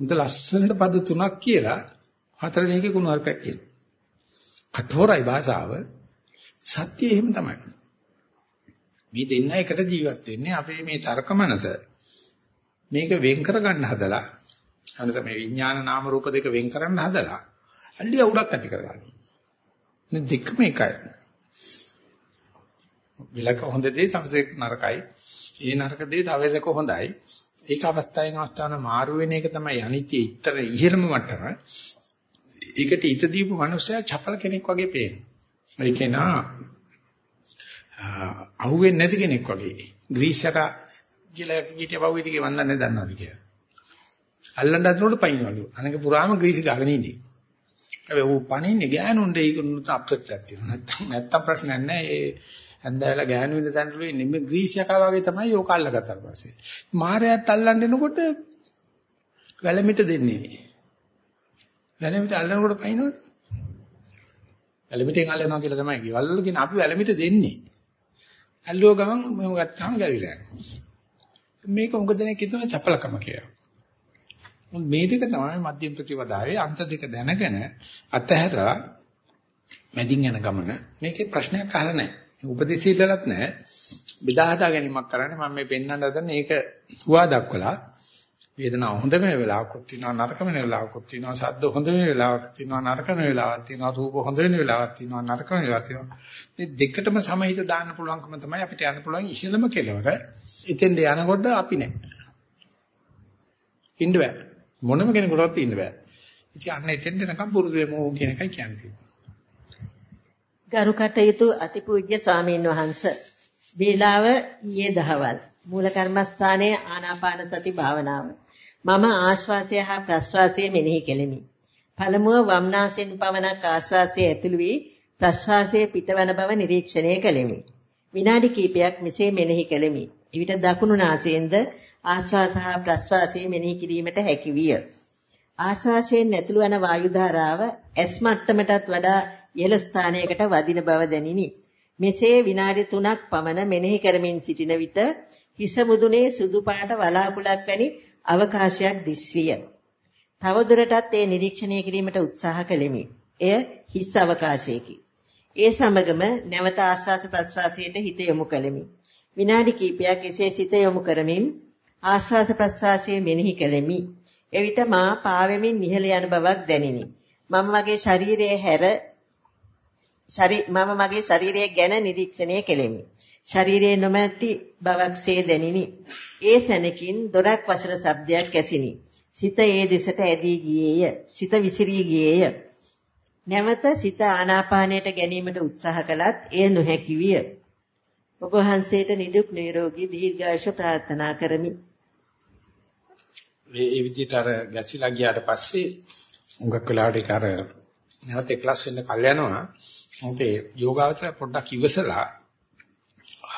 මුත ලස්සනට පද තුනක් කියලා හතරවෙනි එකේ ගුණ හරපයක් කියනවා. කঠোরයි භාෂාව සත්‍ය එහෙම තමයි. මේ දෙන්න එකට ජීවත් වෙන්නේ අපේ මේ තර්ක මනස මේක වෙන් කරගන්න හදලා අනිත මේ විඥාන නාම රූප දෙක වෙන් කරන්න හදලා අල්ලිය උඩක් ඇති කරගන්න. මේ දෙකම එකයි. විලක හොඳ දේ තව නරකයි. ඒ නරක දේ තව එක හොඳයි. ඒක අවස්ථාවෙන් අවස්ථාන මාරු වෙන එක තමයි අනිත්‍ය ඊතර ඉහෙළම මට්ටම. ඒකට ඊට දීපු මනුස්සයා චපල කෙනෙක් වගේ පේනවා. ඒ කෙනා අහුවෙන්නේ නැති කෙනෙක් වගේ. ග්‍රීසක කියලා කීටිය පහුවෙදි කියවන්නන්නේ දන්නවද කියලා. අල්ලන්න හදනකොට පයින්වලු. අනක පුරාම ග්‍රීසි ගහගෙන ඉන්නේ. හැබැයි ඌ පණින්නේ ගෑනුන්ට ඒකුත් අප්සෙට් එකක් තියෙනවා. නැත්තම් නැත්තම් ප්‍රශ්නයක් නැහැ. ඒ ඇන්දෑලා ගෑනු වෙන තැනට ඉන්නේ මේ ග්‍රීසියකා වගේ තමයි යෝක අල්ලගත්තාට පස්සේ. මාරයත් අල්ලන්න එනකොට වැලමිට දෙන්නේ. වැලමිට අල්ලනකොට පයින්නොත් වැලමිටෙන් අල්ලනවා කියලා තමයි ගෙවල් වල කියන අපි වැලමිට දෙන්නේ. ඇල්ලුව ගමන් මම ගත්තාම ගැවිලා යනවා. මේක උඟ දෙනෙක් හිතන චපලකම කියලා. මේ දෙක තමයි මධ්‍යම ප්‍රතිපදාවේ අන්ත දෙක දැනගෙන අතහැරලා මැදින් යන ගමන මේකේ ප්‍රශ්නයක් අහලා නැහැ. උපදේශ ඉල්ලලත් නැහැ. බෙදා හදා ගැනීමක් කරන්නේ මම මේ පෙන්වන්න හදන්නේ ඒක හුවා දක්වලා වේදනාව හොඳ වෙන වෙලාවකුත් තියෙනවා නරක වෙන වෙලාවකුත් තියෙනවා සද්ද හොඳ වෙන වෙලාවක් තියෙනවා නරක වෙන වෙලාවක් තියෙනවා රූප හොඳ වෙන වෙලාවක් තියෙනවා නරක වෙන වෙලාවක් තියෙනවා. මේ දෙකටම සමහිත දාන්න පුළුවන්කම තමයි අපිට යන්න පුළුවන් ඉහළම කෙලවර එතෙන්ද යනකොට අපි නෑ. ඉන්න බෑ. මොනම කෙනෙකුටවත් ඉන්න බෑ. ඉතින් අන්න එතෙන්ද නිකන් පුරුදු වෙමු කියන එකයි කියන්නේ. ගරු කටයුතු අතිපූජ්‍ය ස්වාමීන් වහන්ස. වේලාව ඊයේ දහවල්. මූල කර්මස්ථානයේ ආනාපාන සති භාවනාව මම ආශ්වාසය හා ප්‍රශ්වාසය මෙනෙහි කෙලිමි. පළමුව වම්නාසෙන් පවනක් ආශ්වාසය ඇතුළු වී ප්‍රශ්වාසය පිටවන බව නිරීක්ෂණය කෙලිමි. විනාඩි කිහිපයක් මෙසේ මෙනෙහි කෙලිමි. එවිට දකුණු නාසයෙන්ද ආශ්වාස හා ප්‍රශ්වාසය මෙනෙහි කිරීමට හැකි විය. ආශ්වාසයෙන් ඇතුළු වන වායු ධාරාව ඇස් මට්ටමටත් වඩා ඉහළ ස්ථානයකට වදින බව දැනිනි. මෙසේ විනාඩි 3ක් පමණ මෙනෙහි කරමින් සිටින විට හිස මුදුනේ සුදු පාට වලාකුළක් වැනි අවකාශයක් දිස්විය. තවදුරටත් ඒ නිරීක්ෂණය කිරීමට උත්සාහ කළෙමි. එය හිස් අවකාශයකි. ඒ සමගම නැවත ආශ්වාස ප්‍රශ්වාසයට හිත යොමු කළෙමි. විනාඩි කිහිපයක් එසේ සිත යොමු කරමින් ආශ්වාස ප්‍රශ්වාසයේ මෙනෙහි කළෙමි. එවිට මා පාවෙමින් නිහල යන බවක් දැනිනි. මම මගේ ශරීරයේ හැර මම මගේ ශරීරය ගැන නිරීක්ෂණය කෙලෙමි. ශරීරයේ නොමැති බවක්සේ දැනිනි. ඒ සැනකින් දොරක් වසර ශබ්දයක් ඇසිනි. සිත ඒ දෙසට ඇදී ගියේය. සිත විසිරී ගියේය. නැවත සිත ආනාපානයට ගැනීමට උත්සාහ කළත් එය නොහැකි විය. ඔබ වහන්සේට නිදුක් නිරෝගී දීර්ඝායුෂ ප්‍රාර්ථනා කරමි. මේ විදිහට අර ගැසිලා ගියාට පස්සේ උඟක් වෙලාවට ඒක අර නැවත ක්ලාස් වෙන්න කල් යනවා. මොකද යෝගාවචර පොඩ්ඩක් ඉවසලා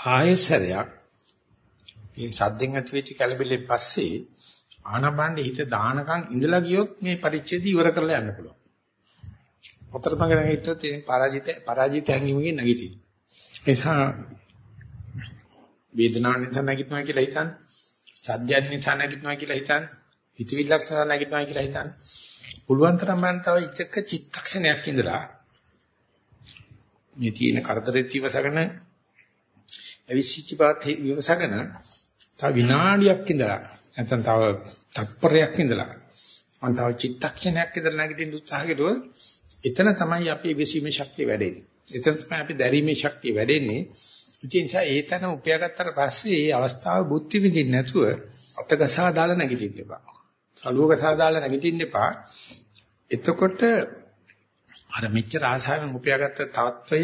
ආයෙසරයක් මේ සද්දෙන් ඇති වෙච්ච කලබලෙන් පස්සේ ආනබණ්ඩ හිත දානකම් ඉඳලා ගියොත් මේ පරිච්ඡේදය ඉවර කරලා යන්න පුළුවන්. අතරමඟ නැගිට්ටොත් ඒ පරාජිත පරාජිත හැංගීමකින් නැගිටින. ඒ නිසා වේදනාව නිසා නැගිටිනවා කියලා හිතන්න. සද්දයන් නිසා නැගිටිනවා කියලා හිතන්න. හිතවිල්ලක් නිසා නැගිටිනවා කියලා හිතන්න. පුළුවන් තරම් මම තව ඉච්ඡක චිත්තක්ෂණයක් ඉඳලා මේ තියෙන කරදරෙත් ඉවසගෙන අවිසිච්ච බවත් විවසගෙන තව විනාඩියක් ඉඳලා නැත්නම් තව තත්පරයක් ඉඳලා මම තව චිත්තක්ෂණයක් ඉඳලා නැගිටින්න උත්සාහ කළොත් එතන තමයි අපේ විසීමේ ශක්තිය වැඩෙන්නේ. එතන තමයි අපි දැරීමේ ශක්තිය වැඩෙන්නේ. ඒ නිසා ඒ තැන උපයාගත්තට පස්සේ ඒ අවස්ථාව බුද්ධි විඳින්න නැතුව අතගසා දාලා නැගිටින්න එපා. සලුවකසා දාලා නැගිටින්න එපා. එතකොට අර මෙච්චර ආසාවෙන් උපයාගත්ත තත්වය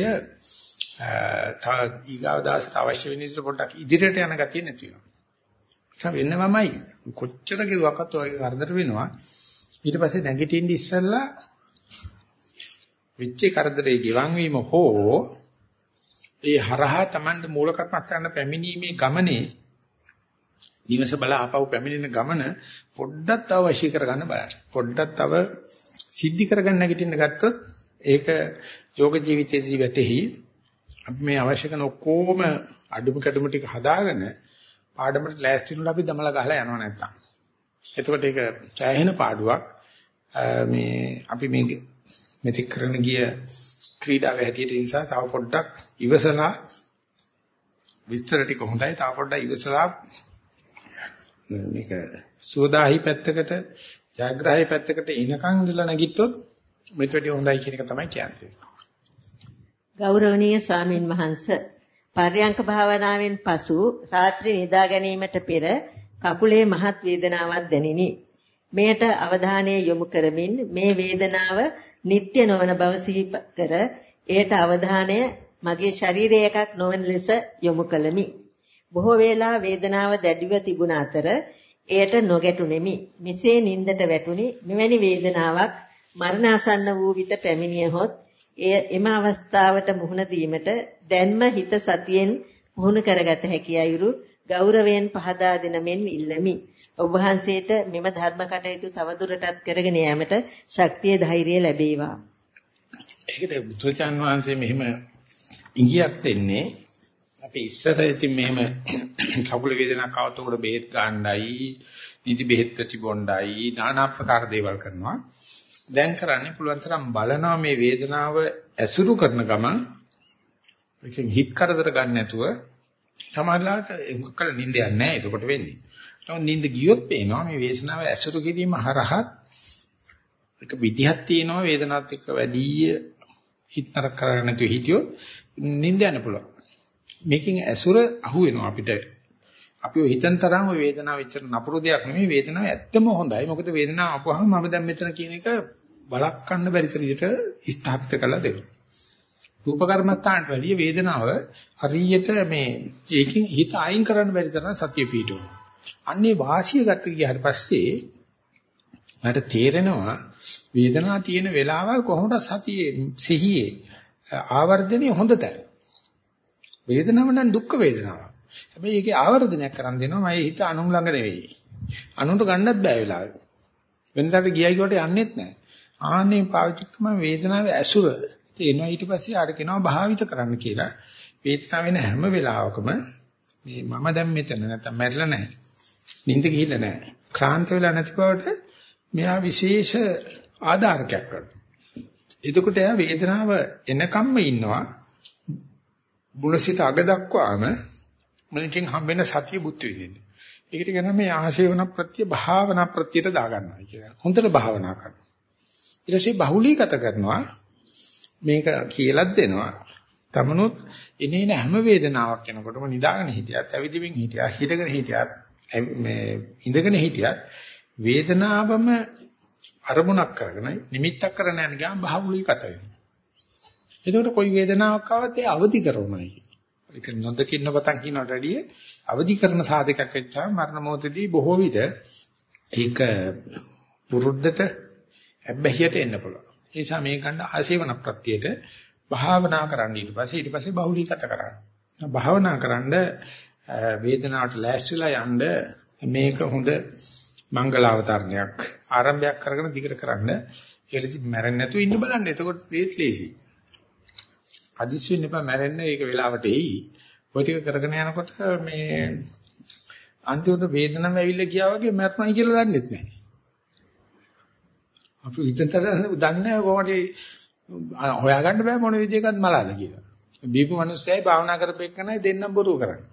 තව ඊගාව දාසට අවශ්‍ය වෙන විදිහට පොඩ්ඩක් ඉදිරියට යන ගතිය නැති වෙනවා. ඒක වෙන්නමයි. කොච්චර කිව්වක්වත් ඔය කරදර වෙනවා. ඊට පස්සේ නැගිටින්න ඉස්සෙල්ලා විච්චේ කරදරේ ගෙවන් වීම හෝ ඒ හරහා Tamand මූල කර්මස්ථාන පැමිණීමේ ගමනේ නිවස බල ආපහු පැමිණෙන ගමන පොඩ්ඩක් තව වශී කරගන්න බලන්න. පොඩ්ඩක් තව සිද්ධි කරගන්න නැගිටින්න ගත්තොත් ඒක යෝග ජීවිතයේදී වැටෙහි අපි මේ අවශ්‍ය කරන ඔක්කොම අඩුම කැඩුම ටික හදාගෙන පාඩමට ලෑස්ති වෙනකොට අපි දමලා ගහලා යනවා නැත්තම්. එතකොට ඒක සෑහෙන පාඩුවක් මේ අපි මේ මෙතික් කරන ගිය ක්‍රීඩාවේ හැටියට නිසා තව පොඩ්ඩක් ඉවසලා විස්තර ටික හොඳයි තව පොඩ්ඩක් ඉවසලා මේක සෝදාහි පැත්තකට ජයග්‍රහයි පැත්තකට එනකන් ඉඳලා නැගිට්ටොත් මෙට වැඩි හොඳයි කියන එක තමයි කියන්නේ. ගෞරවනීය ස්වාමින් වහන්සේ පර්යංක භාවනාවෙන් පසු රාත්‍රී නිදා ගැනීමට පෙර කකුලේ මහත් වේදනාවක් දැනිනි. මෙයට අවධානය යොමු කරමින් මේ වේදනාව නিত্য නොවන බව සිහි කර එයට අවධානය මගේ ශරීරයේ එකක් නොවන ලෙස යොමු කළමි. බොහෝ වේලා වේදනාව දැඩිව තිබුණ අතර එයට නොගැටුනෙමි. මෙසේ නින්දට වැටුනි මෙවැනි වේදනාවක් මරණාසන්න වූ විට පැමිණියහොත් එය එම අවස්ථාවට මුහුණ දීමට දැන්ම හිත සතියෙන් මුහුණ කරගත හැකියයිරු ගෞරවයෙන් පහදා දෙන මෙන් ඉල්ලමි. ඔබ වහන්සේට මෙම ධර්ම කටයුතු තවදුරටත් කරගෙන යාමට ශක්තිය ධෛර්යය ලැබේවා. ඒකට බුදුචාන් වහන්සේ මෙහෙම ඉඟියක් දෙන්නේ අපි ඉස්සර ඉතින් මෙහෙම කකුල වේදනාවක් આવතකොට බෙහෙත් ගන්නයි, නිදි බෙහෙත් ප්‍රතිබොණ්ඩයි, নানা ආකාර දේවල් කරනවා. දැන් කරන්නේ පුළුවන් තරම් බලනවා මේ වේදනාව ඇසුරු කරන ගමන් ඒකෙන් හිත කරදර ගන්න නැතුව සමහරලාට එක්කල නිින්දයක් නැහැ එතකොට වෙන්නේ. නමුත් නිින්ද ගියොත් පේනවා මේ වේදනාව ඇසුරු කිරීම හරහා එක විදිහක් තියෙනවා වේදනාවත් එක්ක වැඩි හිතනර කරගෙන නැතුව හිටියොත් නිින්ද යන්න පුළුවන්. මේකෙන් ඇසුර අහු වෙනවා අපිට. අපි ඔය හිතන තරම් ඔය වේදනාව එච්චර නපුරු දෙයක් නෙමෙයි වේදනාව ඇත්තම හොඳයි. මොකද වේදනාව ආපුවහම මම දැන් මෙතන කියන එක බලක්වන්න බැරි තරයට ස්ථාපිත කරලා දෙනවා. රූප කර්මස්ථානට වැඩිය වේදනාව හරියට මේ ඒකෙන් හිත අයින් කරන්න බැරි තරම් සතිය පිටවෙනවා. අන්නේ වාසිය ගත්ත ගියාට පස්සේ මට තේරෙනවා වේදනාව තියෙන වෙලාවල් කොහොමද සතියේ සිහියේ ආවර්ධනයේ හොඳ තැන. වේදනාව නම් දුක් වේදනාවක්. හැබැයි ඒකේ ආවර්ධනයක් කරන් දෙනවා මම හිත අනුන් ළඟ නෙවෙයි. අනුන්ට ගන්නත් බෑ වෙලාවෙ. වෙනදාට ගියයි කොට යන්නෙත් නැහැ. ආන්නේ පාවිච්චි කරන වේදනාවේ ඇසුර තේනවා ඊට පස්සේ ආඩ කියනවා භාවිත කරන්න කියලා. වේදනාව වෙන හැම වෙලාවකම මේ මම දැන් මෙතන නැත්තම් මැරිලා නැහැ. නිින්ද ගිහිල්ලා නැහැ. ක්ලාන්ත වෙලා නැති බවට මෙයා විශේෂ ආධාරකයක් කරනවා. එතකොට එයා වේදනාව එනකම්ම ඉන්නවා. මුලසිත අග දක්වාම මනකින් හම්බෙන සතිය බුද්ධ විදින්න. ඒකට කියනවා මේ ආශේවන ප්‍රත්‍ය භාවනා ප්‍රත්‍යයට දාගන්නවා කියලා. හොඳට භාවනා කරනවා. ඊට පස්සේ බහුලීගත කරනවා. මේක කියලාත් දෙනවා. තමනුත් එනේන හැම වේදනාවක් එනකොටම නිදාගෙන හිටියත්, ඇවිදින්මින් හිටියත්, හිටගෙන හිටියත්, මේ ඉඳගෙන හිටියත් වේදනාවම අරමුණක් කරගෙන නිමිත්තක් කරගෙන යන ගමන් බහුලීගත වෙනවා. එතකොට කොයි වේදනාවක් ආවත් ඒ අවදි කරනවායි. ඒක නොදකින්න පතන් කියනට වැඩිය අවදි කරන සාධකයක් වෙච්චා මරණ මොහොතදී බොහෝ විට ඒක පුරුද්දට හැබැහියට එන්න පුළුවන්. ඒ නිසා මේ ගන්න ආශේවන ප්‍රත්‍යයට භාවනා කරන්න ඊට පස්සේ ඊට පස්සේ බහුලීගත කරන්න. භාවනා කරන්ඩ වේදනාවට ලෑස්තිලා යන්න මේක හොඳ මංගල අවතරණයක් ආරම්භයක් කරගෙන දිගට කරන්න. ඒකෙදි මැරෙන්නේ නැතුව ඉන්න බලන්න. එතකොට ඒත් ලේසි. අදිස් වෙන්න එපා මැරෙන්න ඒක වෙලාවට එයි. ඔය ටික කරගෙන යනකොට මේ අන්තිමට වේදනාව ඇවිල්ලා ගියා වගේ මැරණයි කියලා දන්නෙත් නැහැ. අපි හිතතර දන්නේ කොහොමද හොයාගන්න බෑ මොන විදිහකත් මලාද කියලා. බීපු මිනිස්සයයි භාවනා කරපෙන්නයි දෙන්නම් බොරුව කරන්නේ.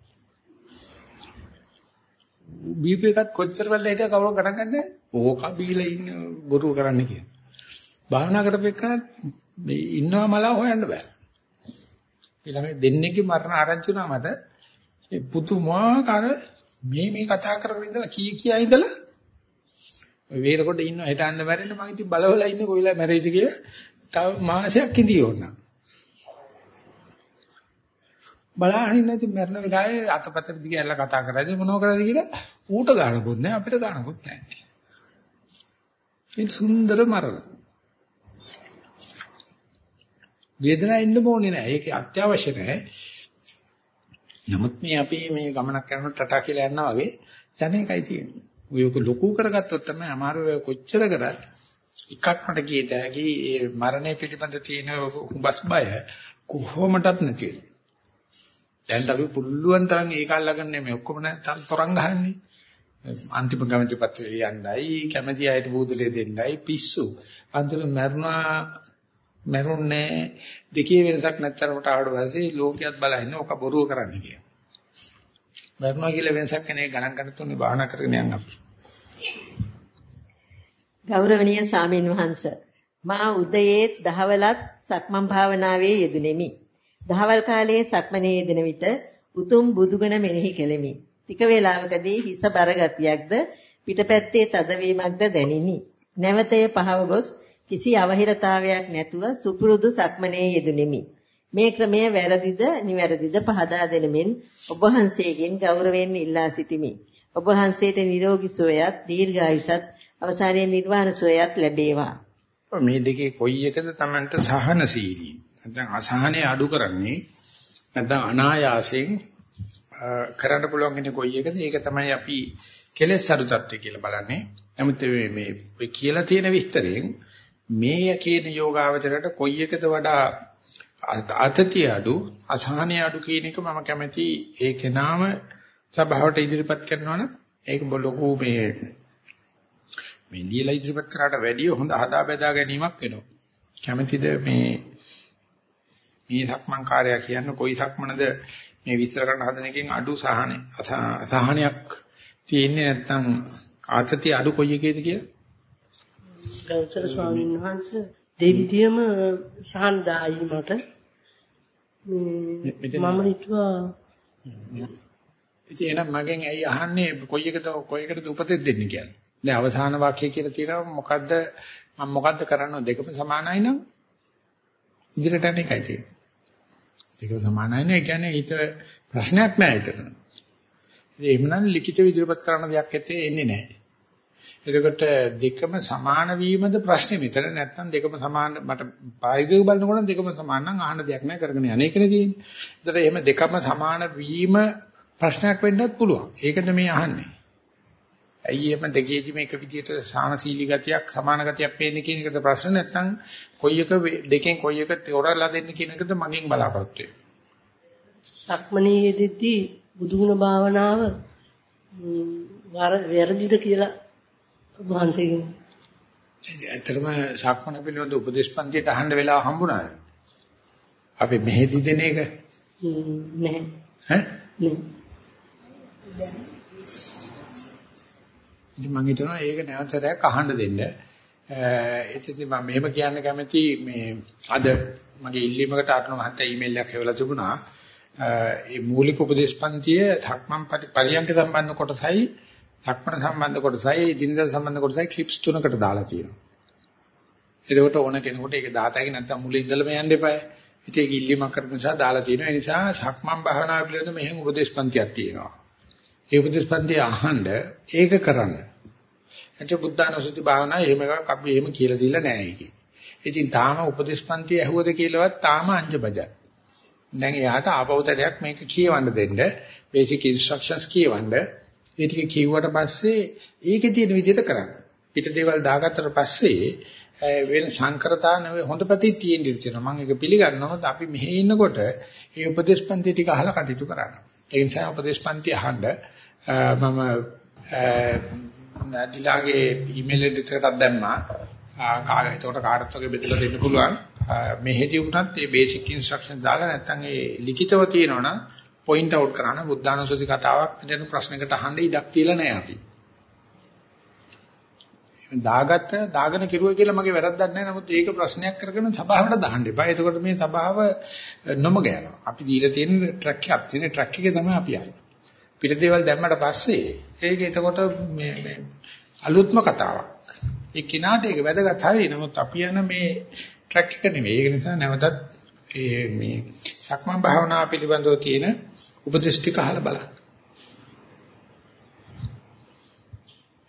බීපු එකත් කොච්චර වෙලා හිටියා කවුරු ගණන් ගන්නෑ. ඕක බීලා ඉන්න බොරුව කරන්න කියන. භාවනා කරපෙන්නත් මේ ඉන්නවා මලා හොයන්න බෑ. ඊළඟ දෙන්නෙක්ගේ මරණ ආරංචි වුණා මට ඒ පුදුමාකාර මේ මේ කතා කරගෙන ඉඳලා කී කියා ඉඳලා ඔය වේරකොට ඉන්න හෙට අන්න මැරෙන්න මම ඉතින් බලවලා ඉන්නේ කොයිලා මැරෙයිද කියලා තව මාසයක් ඉඳී ඕන. බලහින් නැති මරණ වෙලාවේ අතපතර දිගේ ඇල්ල කතා කරද්දී මොනව කරද කියලා ඌට ගානකුත් නැහැ අපිට ගානකුත් නැහැ. මේ සුන්දර මරණ. වේදනාව ඉන්න ඕනේ නැහැ. ඒක අත්‍යවශ්‍ය නැහැ. නමුත් මේ අපි මේ ගමනක් කරනකොට ටටා කියලා යනවා වගේ යන එකයි තියෙන්නේ. ඔයක ලොකු කරගත්තොත් තමයි අමාරු කොච්චර කරත් එකක් මට කියත හැකි මේ මරණය පිළිබඳ තියෙන උබස් බය කොහොමඩත් නැති වෙන්නේ. දැන් අපි පුළුවන් තරම් ඒක අල්ලගන්න මේ ඔක්කොම තරම් ගහන්නේ. අන්තිම කමිටු පත්‍රය ලියන්නයි කැමැති අයට බූදලේ දෙන්නයි පිස්සු. අන්තිම මරුණා මරුන්නේ දෙකේ වෙනසක් නැත්තරමට ආවට පස්සේ ලෝකයක් බලහින්න ඔක බොරුව කරන්න කියන. මරුණා කියලා වෙනසක් කෙනෙක් ගණන් ගන්න තුනේ බාහනා කරගෙන යන්න අපි. ගෞරවනීය සාමීන් වහන්ස මා උදයේ දහවලත් සක්මන් භාවනාවේ යෙදුණෙමි. දහවල් කාලයේ සක්මනේ යෙදෙන විට උතුම් බුදුගුණ මෙනෙහි කෙලෙමි. ටික වේලාවකදී හිස බර ගතියක්ද පිටපැත්තේ තදවීමක්ද දැනිනි. නැවතය පහව ගොස් කිසි අවහිරතාවයක් නැතුව සුපුරුදු සක්මනේ යෙදුණෙමි. මේ ක්‍රමය වැරදිද නිවැරදිද පහදා දෙනමින් ඔබ වහන්සේගෙන් ගෞරවයෙන් ඉල්ලා සිටිමි. ඔබ වහන්සේට නිරෝගී සුවයත් දීර්ඝායුෂත් අවසානයේ නිර්වාණ සුවයත් ලැබේවා. මේ දෙකේ කොයි එකද Tamanට සහනශීලී? නැත්නම් අසහනේ අඩු කරන්නේ නැත්නම් අනායාසයෙන් කරන්න පුළුවන් කෙනෙක් කොයි එකද? ඒක තමයි අපි කෙලෙස් අඩු තත්ත්වය කියලා බලන්නේ. නමුත් මේ මේ කියලා තියෙන විස්තරයෙන් මේ කියන යෝගාවචරයට කොයි එකද වඩා අතතිය අඩු අසහනය අඩු කියන එක මම කැමති ඒ කෙනාම සභාවට ඉදිරිපත් කරනවනම් ඒක ලොකු මේ මේ දීලා ඉදිරිපත් කරාට වැඩිය හොඳ හදා බෙදා ගැනීමක් වෙනවා. කැමතිද මේ මේ සක්මන් කාර්යය කියන්නේ කොයි සක්මනද මේ විස්තර කරන්න හදන එකෙන් අඩු සහනය අසහනයක් තියෙන්නේ නැත්නම් ආතතිය අඩු කොයි එකේද කියලා? ගෞතම ස්වාමීන් වහන්සේ දෙවිදියම සහන්දායි මට. මම හිතුවා ඉතින් එහෙනම් මගෙන් ඇයි අහන්නේ? කොයි එකද කොයි එකටද උපදෙස් දෙන්නේ කියන්නේ දැන් අවසාන වාක්‍ය කියලා තියෙනවා මොකද්ද? මම මොකද්ද කරන්න? දෙකම සමානයි නම් ඉදිරියට යන එකයි තියෙන්නේ. දෙකම සමානයි නේ. කියන්නේ ඊට ප්‍රශ්නයක් නෑ ඒතන ඉතින් එහෙමනම් ලිඛිත ඉදිරිපත් කරන දෙයක් ඇත්තේ එන්නේ නැහැ එතකොට දෙකම සමාන වීමද ප්‍රශ්නේ විතර නැත්නම් දෙකම සමාන මට ප්‍රායෝගිකව බලනකොට දෙකම සමාන නම් අහන්න දෙයක් නැහැ කරගෙන යන්නේ ඒකනේ තියෙන්නේ. එතකොට එහෙම දෙකම සමාන වීම ප්‍රශ්නයක් වෙන්නත් පුළුවන්. ඒකද මේ අහන්නේ. ඇයි එහෙම දෙකේදි මේක විදිහට සාමශීලී ගතියක් සමාන ගතියක් පේන්නේ කියන එකද ප්‍රශ්න නැත්නම් කොයි එක දෙකෙන් කොයි එක තෝරලා දෙන්න කියන එකද මගෙන් බලාපොරොත්තු වෙන්නේ. සක්මණේදීදී බුදුගුණ භාවනාව වැරදිද කියලා වහන්සේගෙන්. ඇත්තටම ශාක්මණ පිළිබඳ උපදේශපන්තියට අහන්න වෙලාව හම්බුණාද? අපි මෙහෙදි දෙන එක? නැහැ. ඈ? ඉතින් මම හිතනවා ඒක නැවතරයක් අහන්න දෙන්න. එතෙදි මම මෙහෙම කියන්න කැමති මේ අද මගේ ඉල්ලීමකට අරන මහත්තයා ඊමේල් එකක් එවලා තිබුණා. ඒ මූලික උපදේශපන්තිය ධක්මම් පරියන්ක සම්බන්ධ කොටසයි සක්මණ සම්බන්ධ කොටසයි දිනදා සම්බන්ධ කොටසයි ක්ලිප්ස් තුනකට දාලා තියෙනවා. එතකොට ඕන කෙනෙකුට ඒක දාතයි නැත්නම් මුලින් ඉඳලම යන්න එපායි. ඉතින් ඒක ඉල්ලීමක් කරපු නිසා දාලා තියෙනවා. ඒ නිසා සක්මන් භාවනාව පිළිබඳ මෙහෙම උපදේශපන්තියක් තියෙනවා. ඒ උපදේශපන්තිය අහන්න ඒක කරන්න. එතකොට බුද්ධානුසුති භාවනාව එහෙම එකක් අපි එහෙම කියලා දීලා නැහැ ඒකේ. ඉතින් තාම උපදේශපන්තිය ඇහුවද කියලාවත් තාම අංජබජත්. දැන් එයාට ආපෞතරයක් මේක කියවන්න දෙන්න. බේසික් ඉන්ස්ට්‍රක්ෂන්ස් කියවන්න. ඒ ටික කිව්වට පස්සේ ඒකේ තියෙන විදිහට කරන්න. පිට දේවල් දාගත්තට පස්සේ වෙන සංකරතා නෙවෙයි හොඳ පැති තියෙන ඉතින් මම ඒක පිළිගන්නවා අපි මෙහි ඉන්නකොට මේ උපදේශපන්ති ටික අහලා කටයුතු කරන්න. ඒ නිසා උපදේශපන්ති අහන්න මම නැදිලාගේ ඊමේල් එකකට දැම්මා. කාගෙ එතකොට කාටත් වගේ බෙදලා දෙන්න පුළුවන්. මෙහෙදි වුණත් මේ බේසික් ඉන්ස්ට්‍රක්ෂන් දාලා නැත්නම් ඒ ලිඛිතව තියෙනවනම් පොයින්ට් අවුට් කරන බුද්ධානුස්සති කතාවක් මෙතන ප්‍රශ්නකට අහන්න ඉඩක් තියලා නැහැ අපි. දාගත්ත දාගෙන කිරුවා කියලා මගේ වැරද්දක් නැහැ. නමුත් ඒක ප්‍රශ්නයක් කරගෙන සභාවට දාන්න එපා. එතකොට මේ සභාව නොමග යනවා. අපි දීලා තියෙන ට්‍රැක් එකක් තියෙන ට්‍රැක් එකේ තමයි අපි යන්නේ. පිට දේවල් දැම්මට පස්සේ ඒක එතකොට මේ මේ අලුත්ම කතාවක්. ඒ කිනාට ඒක වැදගත් හරි. නමුත් අපි යන මේ ට්‍රැක් එක නෙවෙයි. ඒක නිසා නැවතත් මේ මේ සක්මන් භාවනා පිළිබඳව තියෙන උපදේශ ටික අහලා බලන්න.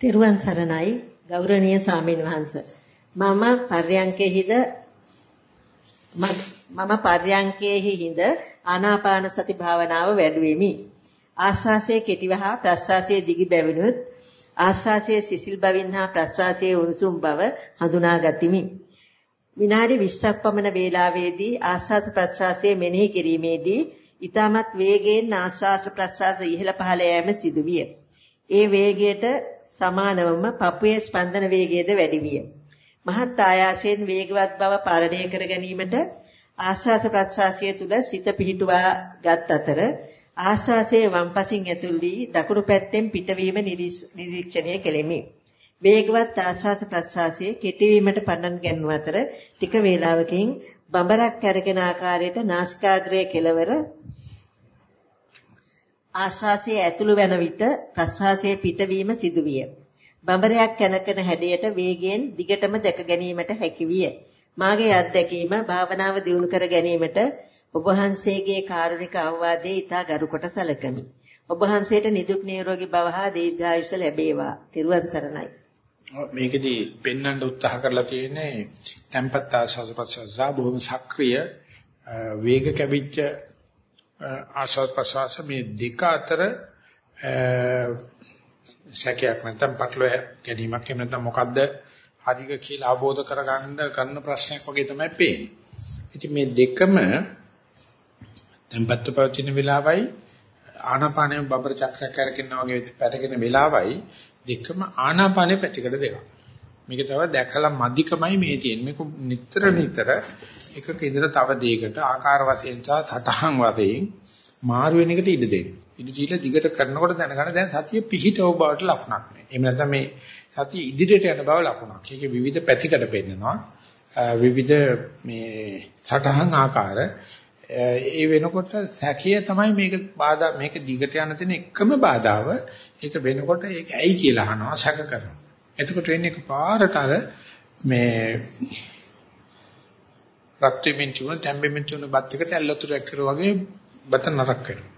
තෙරුවන් සරණයි. ගෞරවනීය ස්වාමීන් වහන්ස. මම පර්යංකෙහිද මම පර්යංකෙහි හිඳ ආනාපාන සති භාවනාව වැඩුවෙමි. ආස්වාසයේ කෙටිවහා ප්‍රස්වාසයේ දිගි බැවිනුත් ආස්වාසයේ සිසිල් බවින් හා ප්‍රස්වාසයේ උණුසුම් බව හඳුනා ගතිමි විනාඩි 20ක් පමණ වේලාවේදී ආස්වාස ප්‍රස්වාසයේ මෙනෙහි කිරීමේදී ඊටමත් වේගයෙන් ආස්වාස ප්‍රස්වාස ඉහළ පහළ යෑම සිදුවිය. ඒ වේගයට සමානවම පපුවේ ස්පන්දන වේගයද වැඩි විය. මහත් ආයාසයෙන් වේගවත් බව පාලනය කර ගැනීමට ආශ්වාස ප්‍රශ්වාසය තුල සිත පිහිටුවා ගත් අතර ආශ්වාසයේ වම් පසින් ඇතුල් වී දකුණු පැත්තෙන් පිටවීම නිරීක්ෂණය කෙලෙමි. වේගවත් ආශ්වාස ප්‍රශ්වාසයේ කෙටිවීමට පටන් ගන්නව අතර ටික වේලාවකින් බඹරක් කැරගෙන ආකාරයට නාසිකාග්‍රයේ කෙළවර ආශ්වාසයේ ඇතුළු වන විට ප්‍රශ්වාසයේ පිටවීම සිදුවිය. බඹරයක් කනකන හැඩයට වේගයෙන් දිගටම දැක ගැනීමට හැකි විය. මාගේ අත්දැකීම භාවනාව දියුණු කර ගැනීමට ඔබ වහන්සේගේ කාරුණික අවවාදයේ ඊට ගරුකොට සැලකමි. ඔබ වහන්සේට නිදුක් නිරෝගී භව හා දීර්ඝායුෂ ලැබේවා. ත්‍රිවන් සරණයි. මේකෙදී පෙන්වන්න උත්සාහ කරලා තියෙන්නේ tempat ආශාස ප්‍රසාස බොහොම සක්‍රීය වේග කැවිච්ච ආශාස ප්‍රසාස මේ දෙක අතර සැකයක් නැත්නම් පටලව ගැනීමක් එහෙම නැත්නම් මොකද්ද හරික කියලා අවබෝධ කරගන්න කරන ප්‍රශ්නයක් වගේ තමයි පේන්නේ. ඉතින් මේ දෙකම tempattu පවතින වෙලාවයි ආනාපානය බබර චක්‍රයක් කරකිනවා වගේ පැටගෙන වෙලාවයි දෙකම ආනාපානෙ පැතිකඩ දෙකක්. මේක තව දැකලා මදිකමයි මේ තියෙන්නේ. මේක නිතර නිතර එකක ඉඳලා තව දෙයකට ආකාර වශයෙන් සහ සටහන් වශයෙන් මාරු වෙන එකට ඉඩ දෙන්න. ඉඩ දීලා දිගට කරනකොට දැනගන්න දැන් සතිය පිහිටව බවට ලකුණක් නේ. එහෙම නැත්නම් මේ සතිය ඉදිරියට යන බව ලකුණක්. ඒකේ විවිධ පැතිකඩ පෙන්නනවා. විවිධ මේ සටහන් ආකාර ඒ වෙනකොට සැකය තමයි මේක බාධා මේක දිගට යන තියෙන එකම බාධාව. ඒක වෙනකොට ඒක ඇයි කියලා අහනවා සැක කරනවා. එතකොට වෙන්නේ එකපාරට අර මේ රත් වෙමින් තිබුණ තැම්බෙමින් තිබුණ බත් එක තැල්ලතුරක් කරුවා වගේ බත නරක වෙනවා.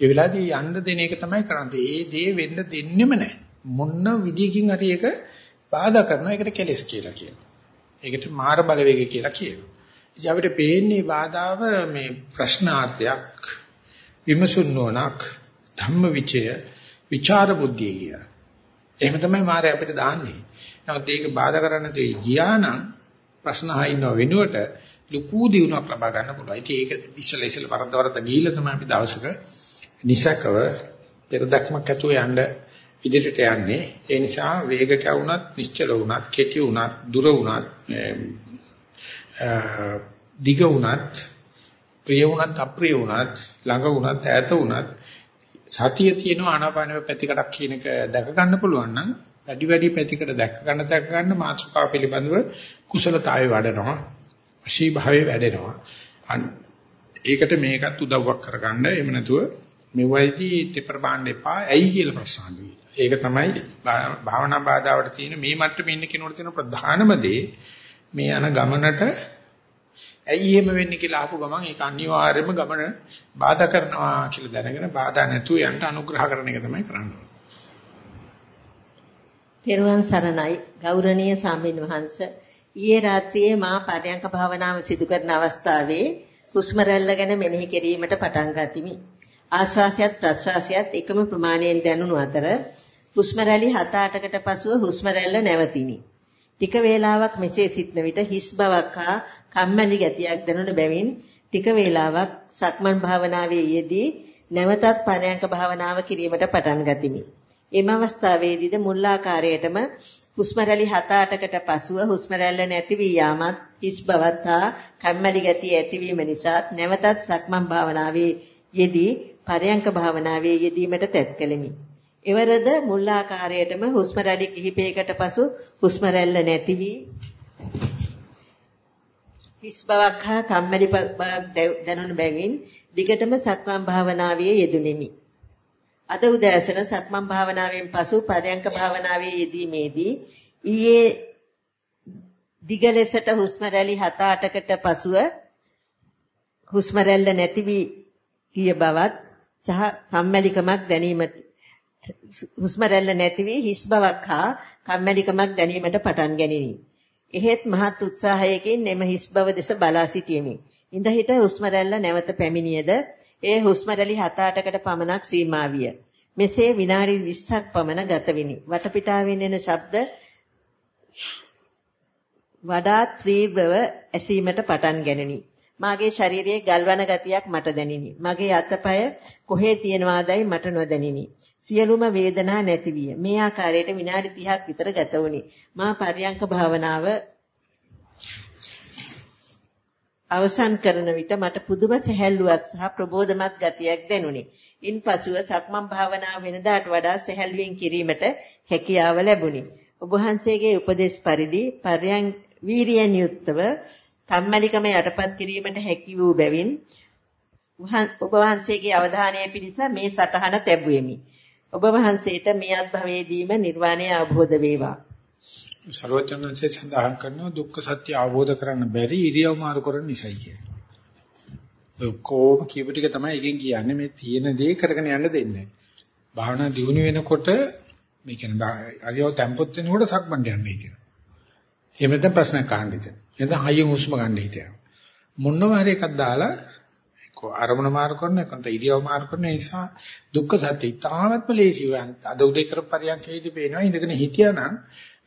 ඒ වෙලාවේදී යන්න දෙන එක තමයි කරන්නේ. ඒ දේ වෙන්න දෙන්නෙම නැහැ. මොන විදියකින් හරි ඒක බාධා කරනවා. ඒකට කෙලස් කියලා කියනවා. ඒකට මාර බලවේග කියලා කියනවා. ඉතින් අපිට පේන්නේ බාධාව මේ ප්‍රශ්නාර්ථයක් විමසුන් නොනක් ධම්මවිචය විචාර බුද්ධිය කියලා. එහෙම තමයි මාරය අපිට දාන්නේ. නමුත් ඒක බාධා කරන්න තේ ගියානම් ප්‍රශ්න අහින්නව වෙනුවට ලুকু දිනුවක් ලබා ගන්න පුළුවන්. ඉතින් ඒක ඉස්සෙල්ලා ඉස්සෙල්ලා වරද්ද වරද්ද ගිහිල්ලා තමයි අපි දවසක නිසකව පෙරදක්මක් ඇතුව යන්න ඉදිරියට යන්නේ. ඒ නිසා වේග කැවුනත්, නිශ්චල වුණත්, කෙටි වුණත්, දුර වුණත්, දිග වුණත්, ප්‍රිය වුණත්, අප්‍රිය වුණත්, ළඟ වුණත්, ඈත වුණත් සතිය තියෙන ආනාපානෙ පැතිකඩක් කියන එක දැක ගන්න පුළුවන් නම් වැඩි වැඩි පැතිකඩ දැක ගන්න දැක ගන්න මාත්‍රකාව පිළිබඳව කුසලතාවය වඩනවා. අශී භාවයේ වැඩෙනවා. ඒකට මේකත් උදව්වක් කරගන්න. එහෙම නැතුව මෙවයිදී ත්‍රිපර බාන්න එපා. ඇයි කියලා ප්‍රශ්න ඒක තමයි භාවනා බාධාවට තියෙන මේ මට්ටමේ ඉන්න කෙනෙකුට තියෙන ප්‍රධානම දේ මේ යන ගමනට ඇයි එහෙම වෙන්නේ කියලා අහපු ගමන් ඒක අනිවාර්යයෙන්ම ගමන බාධා කරනවා කියලා දැනගෙන බාධා නැතුව යන්න අනුග්‍රහ කරන එක තමයි කරන්නේ. තෙරුවන් සරණයි ගෞරවනීය සාමින් වහන්ස ඊයේ රාත්‍රියේ මා පරයන්ක භාවනාව සිදු කරන අවස්ථාවේ හුස්ම රැල්ල ගැන මෙනෙහි කිරීමට පටන් ගතිමි. ආශ්වාසයත් ප්‍රශ්වාසයත් එකම ප්‍රමාණයෙන් දැනුණු අතර හුස්ම රැලි 7-8කට පසුව හුස්ම රැල්ල නැවතිනි. ටික වේලාවක් මෙසේ සිටන විට හිස් බවක් හා කම්මැලි ගතියක් දැනුණ බැවින් ටික වේලාවක් සක්මන් භාවනාවේ යෙදී නැවතත් පරයන්ක භාවනාව කිරීමට පටන් ගතිමි. එම අවස්ථාවේදීද මුල් ආකාරයටම හුස්ම රැලි 7-8කට පසුව හුස්ම රැල්ල නැති වී යාමත් හිස් බවත් හා කම්මැලි ගතිය ඇතිවීම නිසා නැවතත් සක්මන් භාවනාවේ යෙදී පරයන්ක භාවනාවේ යෙදීමට තැත් කළෙමි. එවරද මුල් ආකාරයටම හුස්ම රැලි කිහිපයකට පසු හුස්ම රැල්ල නැති වී හිස් බවක් හා කම්මැලි බවක් දැනුණු බැවින් දිගටම සක්මන් භාවනාවේ යෙදුණෙමි. අද උදෑසන සක්මන් භාවනාවෙන් පසු පරයන්ක භාවනාවේ යෙදීමේදී ඊයේ දිග ලෙසට හුස්ම රැලි 7-8කට පසුව හුස්ම රැල්ල නැති වී ගිය බවත් සහ කම්මැලිකමක් දැනීමට හුස්ම රැල්ල නැති වී හිස් බවක් හා කම්මැලිකමක් දැනීමට පටන් ගැනිනි. එහෙත් මහත් උත්සාහයකින් එම හිස් බව දෙස බලා සිටියෙමි. ඉඳ හිට හුස්ම රැල්ල නැවත පැමිණියද ඒ හුස්ම රැලි 7-8කට පමණක් සීමා විය. මෙසේ විනාඩි 20ක් පමණ ගත විනි. වටපිටාවෙන් එන ශබ්ද වඩාත් ත්‍රීව්‍රව ඇසීමට පටන් ගැනිනි. මාගේ ශරීරයේ ගල්වන ගතියක් මට දැනිනි. මගේ අතපය කොහේ තියෙනවාදයි මට නොදැනිනි. සියලුම වේදනා නැති විය. මේ ආකාරයට විනාඩි 30ක් විතර ගත වුණි. මා පර්යංක භාවනාව අවසන් කරන විට මට පුදුම සැහැල්ලුවක් සහ ප්‍රබෝධමත් ගතියක් දැනුනි. ඉන්පසුව සක්මන් භාවනාව වෙනදාට වඩා සැහැල්ලුවෙන් කිරීමට හැකියාව ලැබුණි. ඔබ වහන්සේගේ උපදේශ පරිදි පර්යං වීරියෙන් යුක්තව කම්මැලිකම යටපත් කිරීමට හැකි වූ බැවින් ඔබ වහන්සේගේ අවධානය පිණිස මේ සටහන තැබුවෙමි. ඔබ වහන්සේට මේ අත්භවයේදීම නිර්වාණය අවබෝධ වේවා. සර්වඥාන්සේ සඳහන් කරනවා දුක්ඛ සත්‍ය අවබෝධ කරන්න බැරි ඉරියව් මාරු කරන නිසයි කියන්නේ. ඔය කොහොම කියපු ටික තමයි එකෙන් කියන්නේ මේ තියෙන දේ කරගෙන යන්න දෙන්නේ. භාවනා දියුණු වෙනකොට මේ කියන්නේ අරියව tempot වෙනකොට සක්මන්ට යන්න හිතෙනවා. එහෙම නැත්නම් ප්‍රශ්නයක් අහන්න හිතෙනවා. නැත්නම් හයියෙන් හුස්ම ගන්න හිතෙනවා. මොනම හරි එකක් දාලා එක්කෝ අරමුණ මාරු කරන එකන්ත ඉරියව් මාරු කරන නිසා දුක්ඛ සත්‍ය ඉතාමත්ම ලේසිව අද උදේ කරපු පරියන්කේදී පේනවා ඉඳගෙන හිටියානම්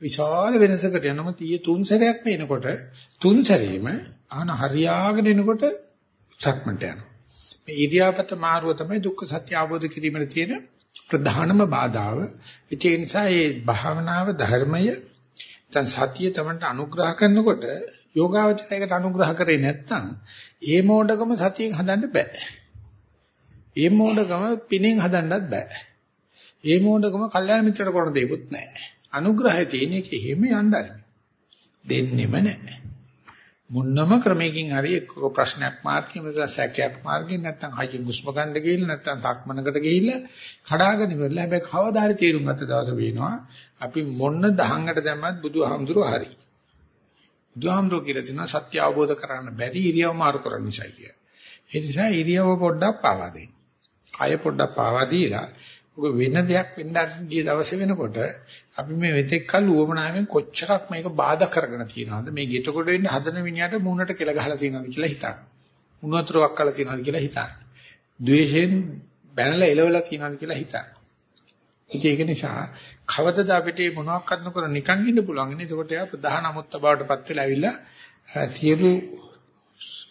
විශාල වෙනසකට යනම තිය තුන් සැරයක් වෙනකොට තුන් සැරේම ආන හරියාගෙන එනකොට සක්මන්ට යනවා. මේ ඉරියාපත මාරුව තමයි දුක්ඛ සත්‍ය අවබෝධ කිරීමේ තියෙන ප්‍රධානම බාධාව. ඒ නිසා මේ භාවනාව ධර්මයේ දැන් සතිය තමන්ට අනුග්‍රහ කරනකොට යෝගාවචරයකට අනුග්‍රහ කරේ නැත්නම් ඒ මෝඩකම සතියෙන් හදන්න බෑ. ඒ මෝඩකම පිනෙන් හදන්නත් බෑ. ඒ මෝඩකම කල්යාණ මිත්‍රට කරන දෙයක්වත් නෑ. අනුග්‍රහය තියෙන එක එහෙම යන්නයි. දෙන්නෙම නෑ. මුන්නම ක්‍රමයකින් හරි එක්ක ප්‍රශ්නයක් මාර්ගයෙන් නිසා සැකයක් මාර්ගයෙන් නැත්නම් හයියෙන් හුස්ම ගන්න ගිහිල්ලා නැත්නම් තක්මනකට ගිහිල්ලා කඩාගෙන ඉවරලා හැබැයි කවදා හරි තීරුම් ගත්ත දවස වෙනවා අපි මොන්න දහංගට දැම්මත් බුදුහාමුදුරුවෝ හරි බුදුහාමුදුරුවෝ කියලා තියෙනවා සත්‍ය අවබෝධ කරගන්න බැරි ඉරියව් මාරු කරන නිසා කිය. ඒ නිසා ඉරියව් පොඩ්ඩක් පාවා දෙන්න. කය පොඩ්ඩක් පාවා දීලා ඔක වෙන දෙයක් වෙන්න ගිය දවසේ වෙනකොට අපි මේ වෙතෙක් කල් උවමනාවෙන් කොච්චරක් මේක බාධා කරගෙන තියනවද මේ ගෙට කොට වෙන්න හදන මිනිහට මූණට කෙල ගහලා තියනවද කියලා හිතන්න. මුණ වතුරක් කළා තියනවද කියලා හිතන්න. ද්වේෂයෙන් බැනලා එලවලා තියනවද කියලා හිතන්න. ඉතින් ඒක නිසා කවදද අපිට මොනවාක්වත් නොකර නිකන් ඉන්න පුළුවන් නේ. එතකොට එයා ප්‍රධාන අමුත්ත බවටපත් වෙලා ඇවිල්ලා සියලු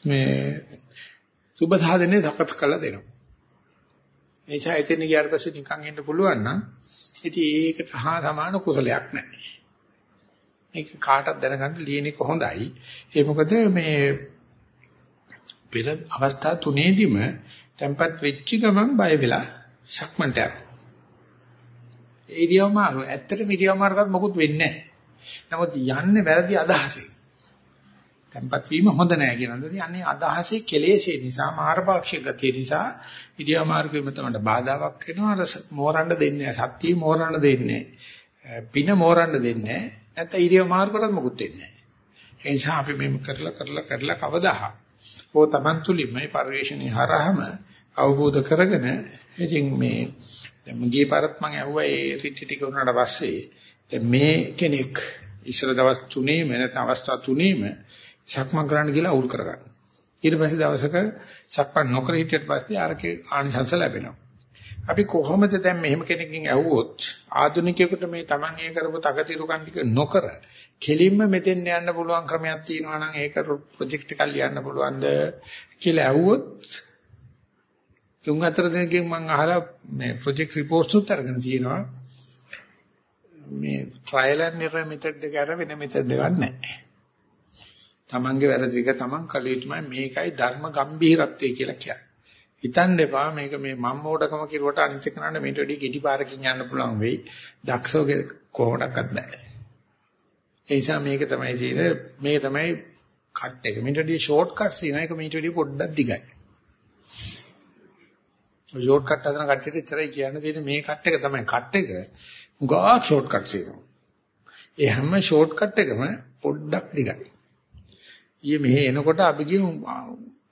මේ සුබ සාධනේ සකස් කළා දෙනවා. එනිසා එතන ගියාට පස්සේ නිකන් ඉන්න පුළුවන් නම් ඉතින් ඒකට හා සමාන කුසලයක් නැහැ. මේක කාටවත් දැනගන්න ලියන එක හොඳයි. ඒ මොකද මේ පෙර අවස්ථා තුනේදීම tempat වෙච්ච ගමන් බය වෙලා ශක්මන්ට යනවා. ඉරියව් මාරු. ඇත්තටම ඉරියව් මාරුකත් මොකුත් වෙන්නේ නැහැ. නමුත් යන්නේ වැරදි අදහසෙන්. tempat වීම හොඳ නැහැ කියන දේ. යන්නේ අදහසේ කෙලෙසේ නිසා මාරපාක්ෂික ගතිය නිසා ඉරියව් මාරු වීම තමයි බාධාවක් වෙනවා. අර මෝරන්න දෙන්නේ නැහැ. සත්‍ය මෝරන්න දෙන්නේ පින මෝරන්න දෙන්නේ නැත්නම් ඉරියව් මාරු කරත් මොකුත් වෙන්නේ නැහැ. ඒ නිසා අපි මේක කරලා කරලා කරලා කවදා හෝ Taman තුලින් මේ පරිශ්‍රණي හරහම අවබෝධ කරගෙන ඉතින් මේ දැන් මගේ පාරත් මම ඇහුවා ඒ රිට්ටි ටික වුණාට පස්සේ දැන් මේ කෙනෙක් ඉස්සර දවස් තුනේම නැත්නම් අවස්ථා තුනේම සක්මන් කරන්න කියලා අවුල් කරගන්න. ඊට පස්සේ දවසක සක්මන් නොකර හිටියට පස්සේ ආරකේ ආනිසංස ලැබෙනවා. අපි කොහොමද දැන් මෙහෙම කෙනකින් ඇහුවොත් ආධුනිකයෙකුට මේ Taman ඒ කරපු තකතිරුකම් ටික නොකර කෙලින්ම මෙතෙන් යන්න පුළුවන් ක්‍රමයක් තියෙනවා නම් ඒක ප්‍රොජෙක්ට් එකක් ලියන්න පුළුවන්ද කියලා ඇහුවොත් තුන් හතර දිනකින් මම අහලා මේ ප්‍රොජෙක්ට් රිපෝට්ස් උත් අරගෙන තියෙනවා. මේ ට්‍රයිල් ඇන්ඩ් එරර් මෙතඩ් එක අර වෙන මෙතඩ් එකක් නැහැ. තමන්ගේ වැරදි එක තමන් කළ යුතුමයි මේකයි ධර්ම ගම්භීරත්වය කියලා කියන්නේ. හිතන්න එපා මේක මේ මම් මොඩකම කිරුවට අනිත් කෙනාට මේට වැඩි ගෙඩි පාරකින් යන්න පුළුවන් වෙයි. දක්ෂව කොහොමඩක්වත් බෑ. ඒ නිසා මේක තමයි තියෙන්නේ මේක තමයි කට් එක. මේට වැඩි ෂෝට් කට්ස් තියෙනවා. ඒක මේට වැඩි පොඩ්ඩක් දිගයි. ෂෝට් කට් හදන කට්ටියට ඉතරයි කියන්න තියෙන්නේ මේ කට් එක තමයි කට් එක. උගා ෂෝට් කට්ස් එනවා. ඒ හැම ෂෝට් කට් එකම පොඩ්ඩක් දිගයි. ඊයේ මෙහෙ එනකොට අපි ගිහු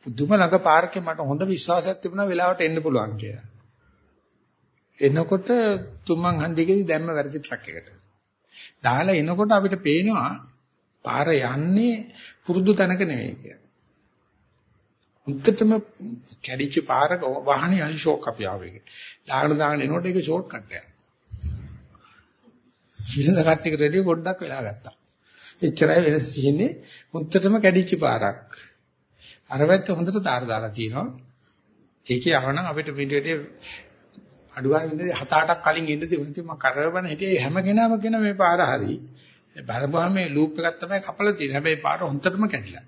පුදුම ළඟ පාර්කේ මට හොඳ විශ්වාසයක් තිබුණා වෙලාවට එන්න පුළුවන් කියලා. එනකොට තුමන් හන්දිකේදී දැම්ම වැරදි ට්‍රක් එකට. දාලා එනකොට අපිට පේනවා පාර යන්නේ පුරුදු තැනක නෙවෙයි කියලා. උත්තරම කැඩිච්ච පාරක වාහනේ අලි ෂෝක් අපි ආවේ. දාගෙන දාගෙන එනකොට ඒක ෂෝට් කට් එකක්. විසඳ කට්ටියකට රෙඩි පොඩ්ඩක් වෙලා ගත්තා. එච්චරයි වෙනස තියෙන්නේ උත්තරම කැඩිච්ච පාරක්. අර වැත්ත හොඳට තාර දාලා තියෙනවා. ඒකේ ආවනම් අපිට පිටියේ අඩුවන්නේ 7-8ක් කලින් එන්න තිබුණා. මම කරවන හිටියේ හැම කෙනාම කියන මේ පාර හරි. බලපුවාම මේ ලූප් එකක් තමයි කපලා තියෙන්නේ. හැබැයි පාර හොඳටම කැඩිලා.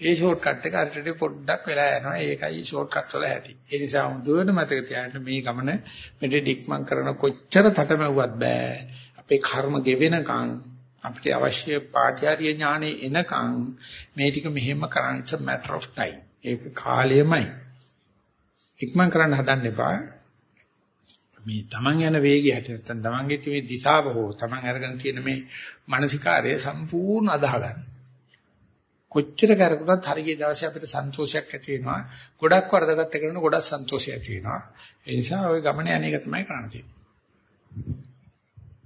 ඒ ෂෝට් කට් එක අරටට පොඩ්ඩක් වෙලා යනවා. ඒකයි ෂෝට් කට්ස් වල ඇති. ඒ නිසා හොඳට මතක තියාගන්න මේ ගමන මෙතේ ඩික්මන් කරන කොච්චර තටමැව්වත් බෑ. අපේ කර්ම ගෙවෙනකන් අපිට අවශ්‍ය පාඨ්‍යාරිය ඥානෙ එනකන් මේ ටික මෙහෙම කරන්න it's a matter of time. ඒක කාලයමයි. ඉක්මන් කරන්න හදන්න එපා. මේ Taman යන වේගය හැට නැත්නම් Tamanගේ මේ දිශාව හෝ Taman අරගෙන තියෙන මේ මානසිකාරය සම්පූර්ණ අදාහ ගන්න. කොච්චර කරකුණත් හරිය දවසේ අපිට සන්තෝෂයක් ඇති වෙනවා. ගොඩක් වරදගත්ත කරන ගොඩක් සන්තෝෂය ඇති වෙනවා. ඒ නිසා ওই ගමන යන එක තමයි කරන්න තියෙන්නේ.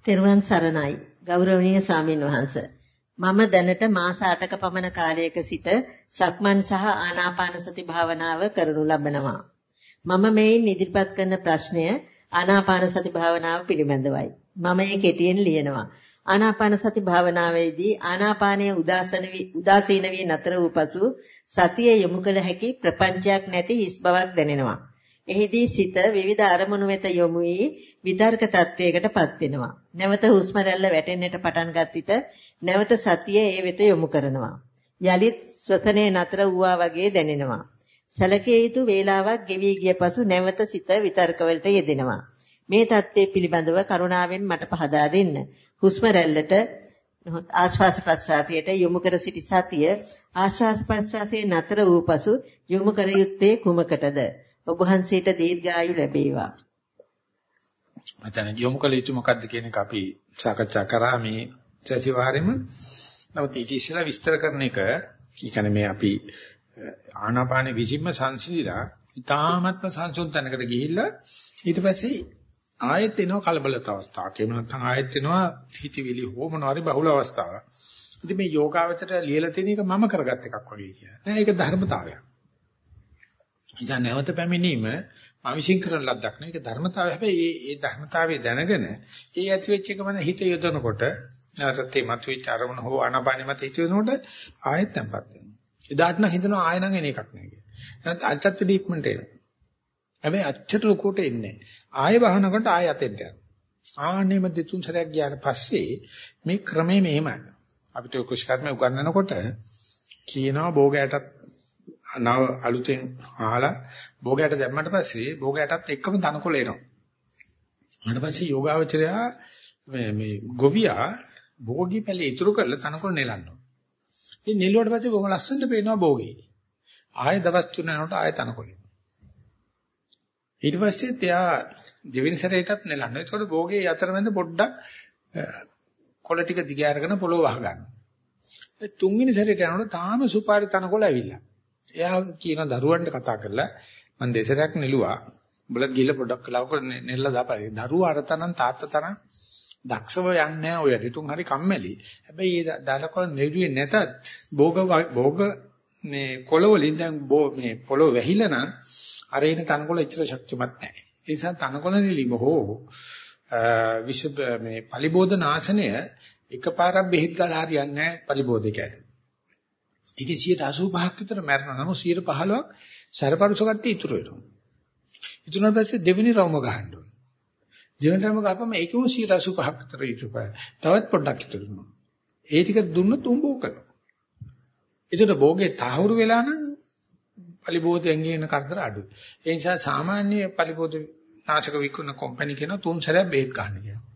තෙරුවන් සරණයි. ගෞරවනීය සාමින් වහන්ස. මම දැනට මාස 8ක පමණ කාලයක සිට සක්මන් සහ ආනාපාන සති භාවනාව කරනු ලබනවා. මම මේන් ඉදිරිපත් කරන ප්‍රශ්නය ආනාපාන සති භාවනාව පිළිබඳවයි. මම මේ කෙටියෙන් ලියනවා. ආනාපාන සති භාවනාවේදී ආනාපානයේ උදාසන වී උදාසීන වී නතර වූ පසු සතිය යොමු කළ හැකි ප්‍රපංචයක් නැති හිස් බවක් දැනෙනවා. එහිදී සිත විවිධ අරමුණු වෙත යොමු වී විතර්ක තත්වයකටපත් වෙනවා. නැවත හුස්ම රැල්ල වැටෙන්නට පටන්ගත් විට නැවත සතිය ඒ වෙත යොමු කරනවා. යලිත් ශ්වසනයේ නතර වූවා වගේ දැනෙනවා. සැලකිය යුතු වේලාවක් ගෙවි ගිය පසු නැවත සිත විතර්කවලට යෙදෙනවා. මේ தත්ත්වය පිළිබඳව කරුණාවෙන් මට පහදා දෙන්න. හුස්ම රැල්ලට ආශ්වාස ප්‍රශ්වාසයට යොමු කර සිටි සතිය ආශ්වාස ප්‍රශ්වාසයේ නතර වූ පසු යොමු කර යුත්තේ කුමකටද? ඔබ වහන්සේට දීර්ඝායු ලැබේවා. මචං යොමු කළ යුතු මොකක්ද කියන එක අපි සාකච්ඡා කරා මේ සතිವಾರෙම. නමුත් ඊට ඉස්සෙල්ලා විස්තර කරන එක, කියන්නේ මේ අපි ආනාපාන විසින්ම සංසිඳලා ඉතාමත්ම සංසුන් තැනකට ගිහිල්ලා ඊට පස්සේ ආයෙත් එනවා කලබලත අවස්ථාවක්. එහෙම නැත්නම් ආයෙත් එනවා හිතවිලි හෝ මොනවාරි බහුල අවස්ථාවක්. ඉතින් මේ යෝගාවචරය ලියලා තියෙන එක මම කරගත් එකක් වගේ කියලා. නෑ ඒක ධර්මතාවයක්. ඉතින් නැවත පැමිණීම මම විශ්ින් කරන ලද්දක් නෙවෙයි ඒක ධර්මතාවය. හැබැයි මේ මේ ධර්මතාවය දැනගෙන ඒ ඇති වෙච්ච එක මන හිත යොදනකොට නැවතත් මේ මතුවෙච්ච අරමුණ හෝ ආනාපානෙ මත හිත යොදනකොට ආයෙත් tempත් වෙනවා. එදාට නම් හිතනවා ආයෙ නම් එන එකක් නෑ කියලා. නැත්නම් අච්චත් ඩීප්මන්ට් එනවා. හැබැයි අච්චර ලොකුට එන්නේ ආයෙ වහනකොට ආයෙ අතෙන්ට යනවා. ආන්නේම දෙතුන් සැරයක් ගියාට පස්සේ මේ ක්‍රමේ මෙහෙමයි. අපිට කුෂ්කර්ම උගන්වනකොට කියනවා බෝගයටත් නව අලුතෙන් අහලා භෝගයට දැම්මට පස්සේ භෝගයටත් එක්කම තනකොළ එනවා. ඊට පස්සේ යෝගාවචරයා මේ මේ ගොවියා භෝගී පැලේ ඉතුරු කරලා තනකොළ නෙලනවා. ඉතින් නෙලුවට පස්සේ බොහොම ලස්සනට පේනවා භෝගේ. ආයෙ දවස් තුන යනකොට ආයෙ තනකොළ. ඊට පස්සේ එයා දෙවෙනි සැරේටත් නෙලනවා. ඒකෝට භෝගේ අතරමැද පොඩ්ඩක් කොළ ටික දිග අරගෙන පොළොව වහ ගන්නවා. තුන්වෙනි සැරේට යනකොට තාම සුපාරි තනකොළ ඇවිල්ලා. එයා කියන දරුවන්ට කතා කරලා මම දෙසරයක් නෙළුවා. උඹලා ගිහලා පොඩක් කලාවකට නෙල්ලා දාපයි. දරුවා අර තරම් තාත්තා තරම් දක්ෂව යන්නේ නැහැ ඔය රිතුන් හරි කම්මැලි. හැබැයි ඒ දාලකොළ නෙළුවේ නැතත් භෝග භෝග මේ කොළ වලින් දැන් මේ පොළොව වැහිලා නම් අර එන තනකොළ එච්චර ශක්තිමත් නැහැ. ඒ නිසා තනකොළ නෙලිම හෝ විෂ මේ පලිබෝධ නාශනය එකපාරක් බෙහෙත් ගාලා හරියන්නේ නැහැ පලිබෝධකයට. ඒකේ 85ක් විතර මැරෙනවා. නමුත් 15ක් සරපරුස කට්ටිය ඉතුරු වෙනවා. ඉතුරුන පස්සේ දෙවෙනි රවුම ගහන්න ඕනේ. දෙවෙනි රවුම ගහපම ඒකම 85ක් විතර ඉතුරු කරා. තවත් පොඩ්ඩක් ඉතුරු වෙනවා. ඒ ටික දුන්නොත් උඹෝ කරනවා. ඒකට භෝගේ තහවුරු වෙලා නම් පලිබෝධයෙන් කියන කරදර අඩුයි. ඒ නිසා සාමාන්‍ය පලිබෝධ නාශක විකුණන කම්පැනි කියන තුන් සැරයක් බේත් ගන්න කියනවා.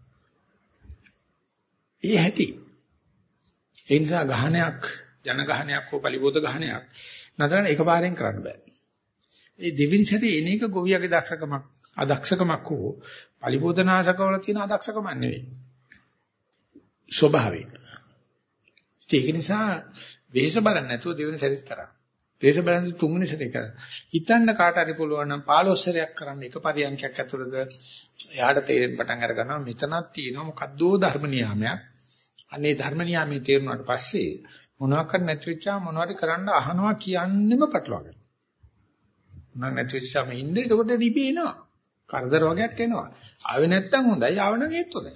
ඒ හැටි. ඒ නිසා ගහනයක් ජන ගහනයක් හෝ පලිබෝධ ගහනයක් නතරන එකපාරෙන් කරන්න බෑ. ඒ දෙවිනි සැරේ එන එක ගොවියගේ දක්ෂකමක් අදක්ෂකමක් හෝ පලිබෝධනාශකවල තියෙන අදක්ෂකමක් නෙවෙයි. ස්වභාවයෙන්. ඒක නිසා වෙහෙස බලන්නේ නැතුව දෙවෙනි සැරේත් කරා. වෙහෙස බලන්නේ තුන්වෙනි සැරේ කරා. හිතන්න කාට හරි පුළුවන් නම් 15 සැරයක් කරන්න එක පරියන්කයක් ඇතුළත එයාට තේරෙන්න පටන් අර ගන්නවා මෙතනක් තියෙනවා මොකද්දෝ ධර්ම නියාමයක්. අනේ ධර්ම නියාමයේ තේරුණාට පස්සේ මොනවාක් කර නැති වෙච්චා මොනවද කරන්න අහනවා කියන්නෙම පටලවාගන්න. මොනවාක් නැති වෙච්චාම ඉන්නේ එතකොට රිපී එනවා. කරදර වගේක් එනවා. ආවේ නැත්තම් හොඳයි ආවනම් ඒත් හොඳයි.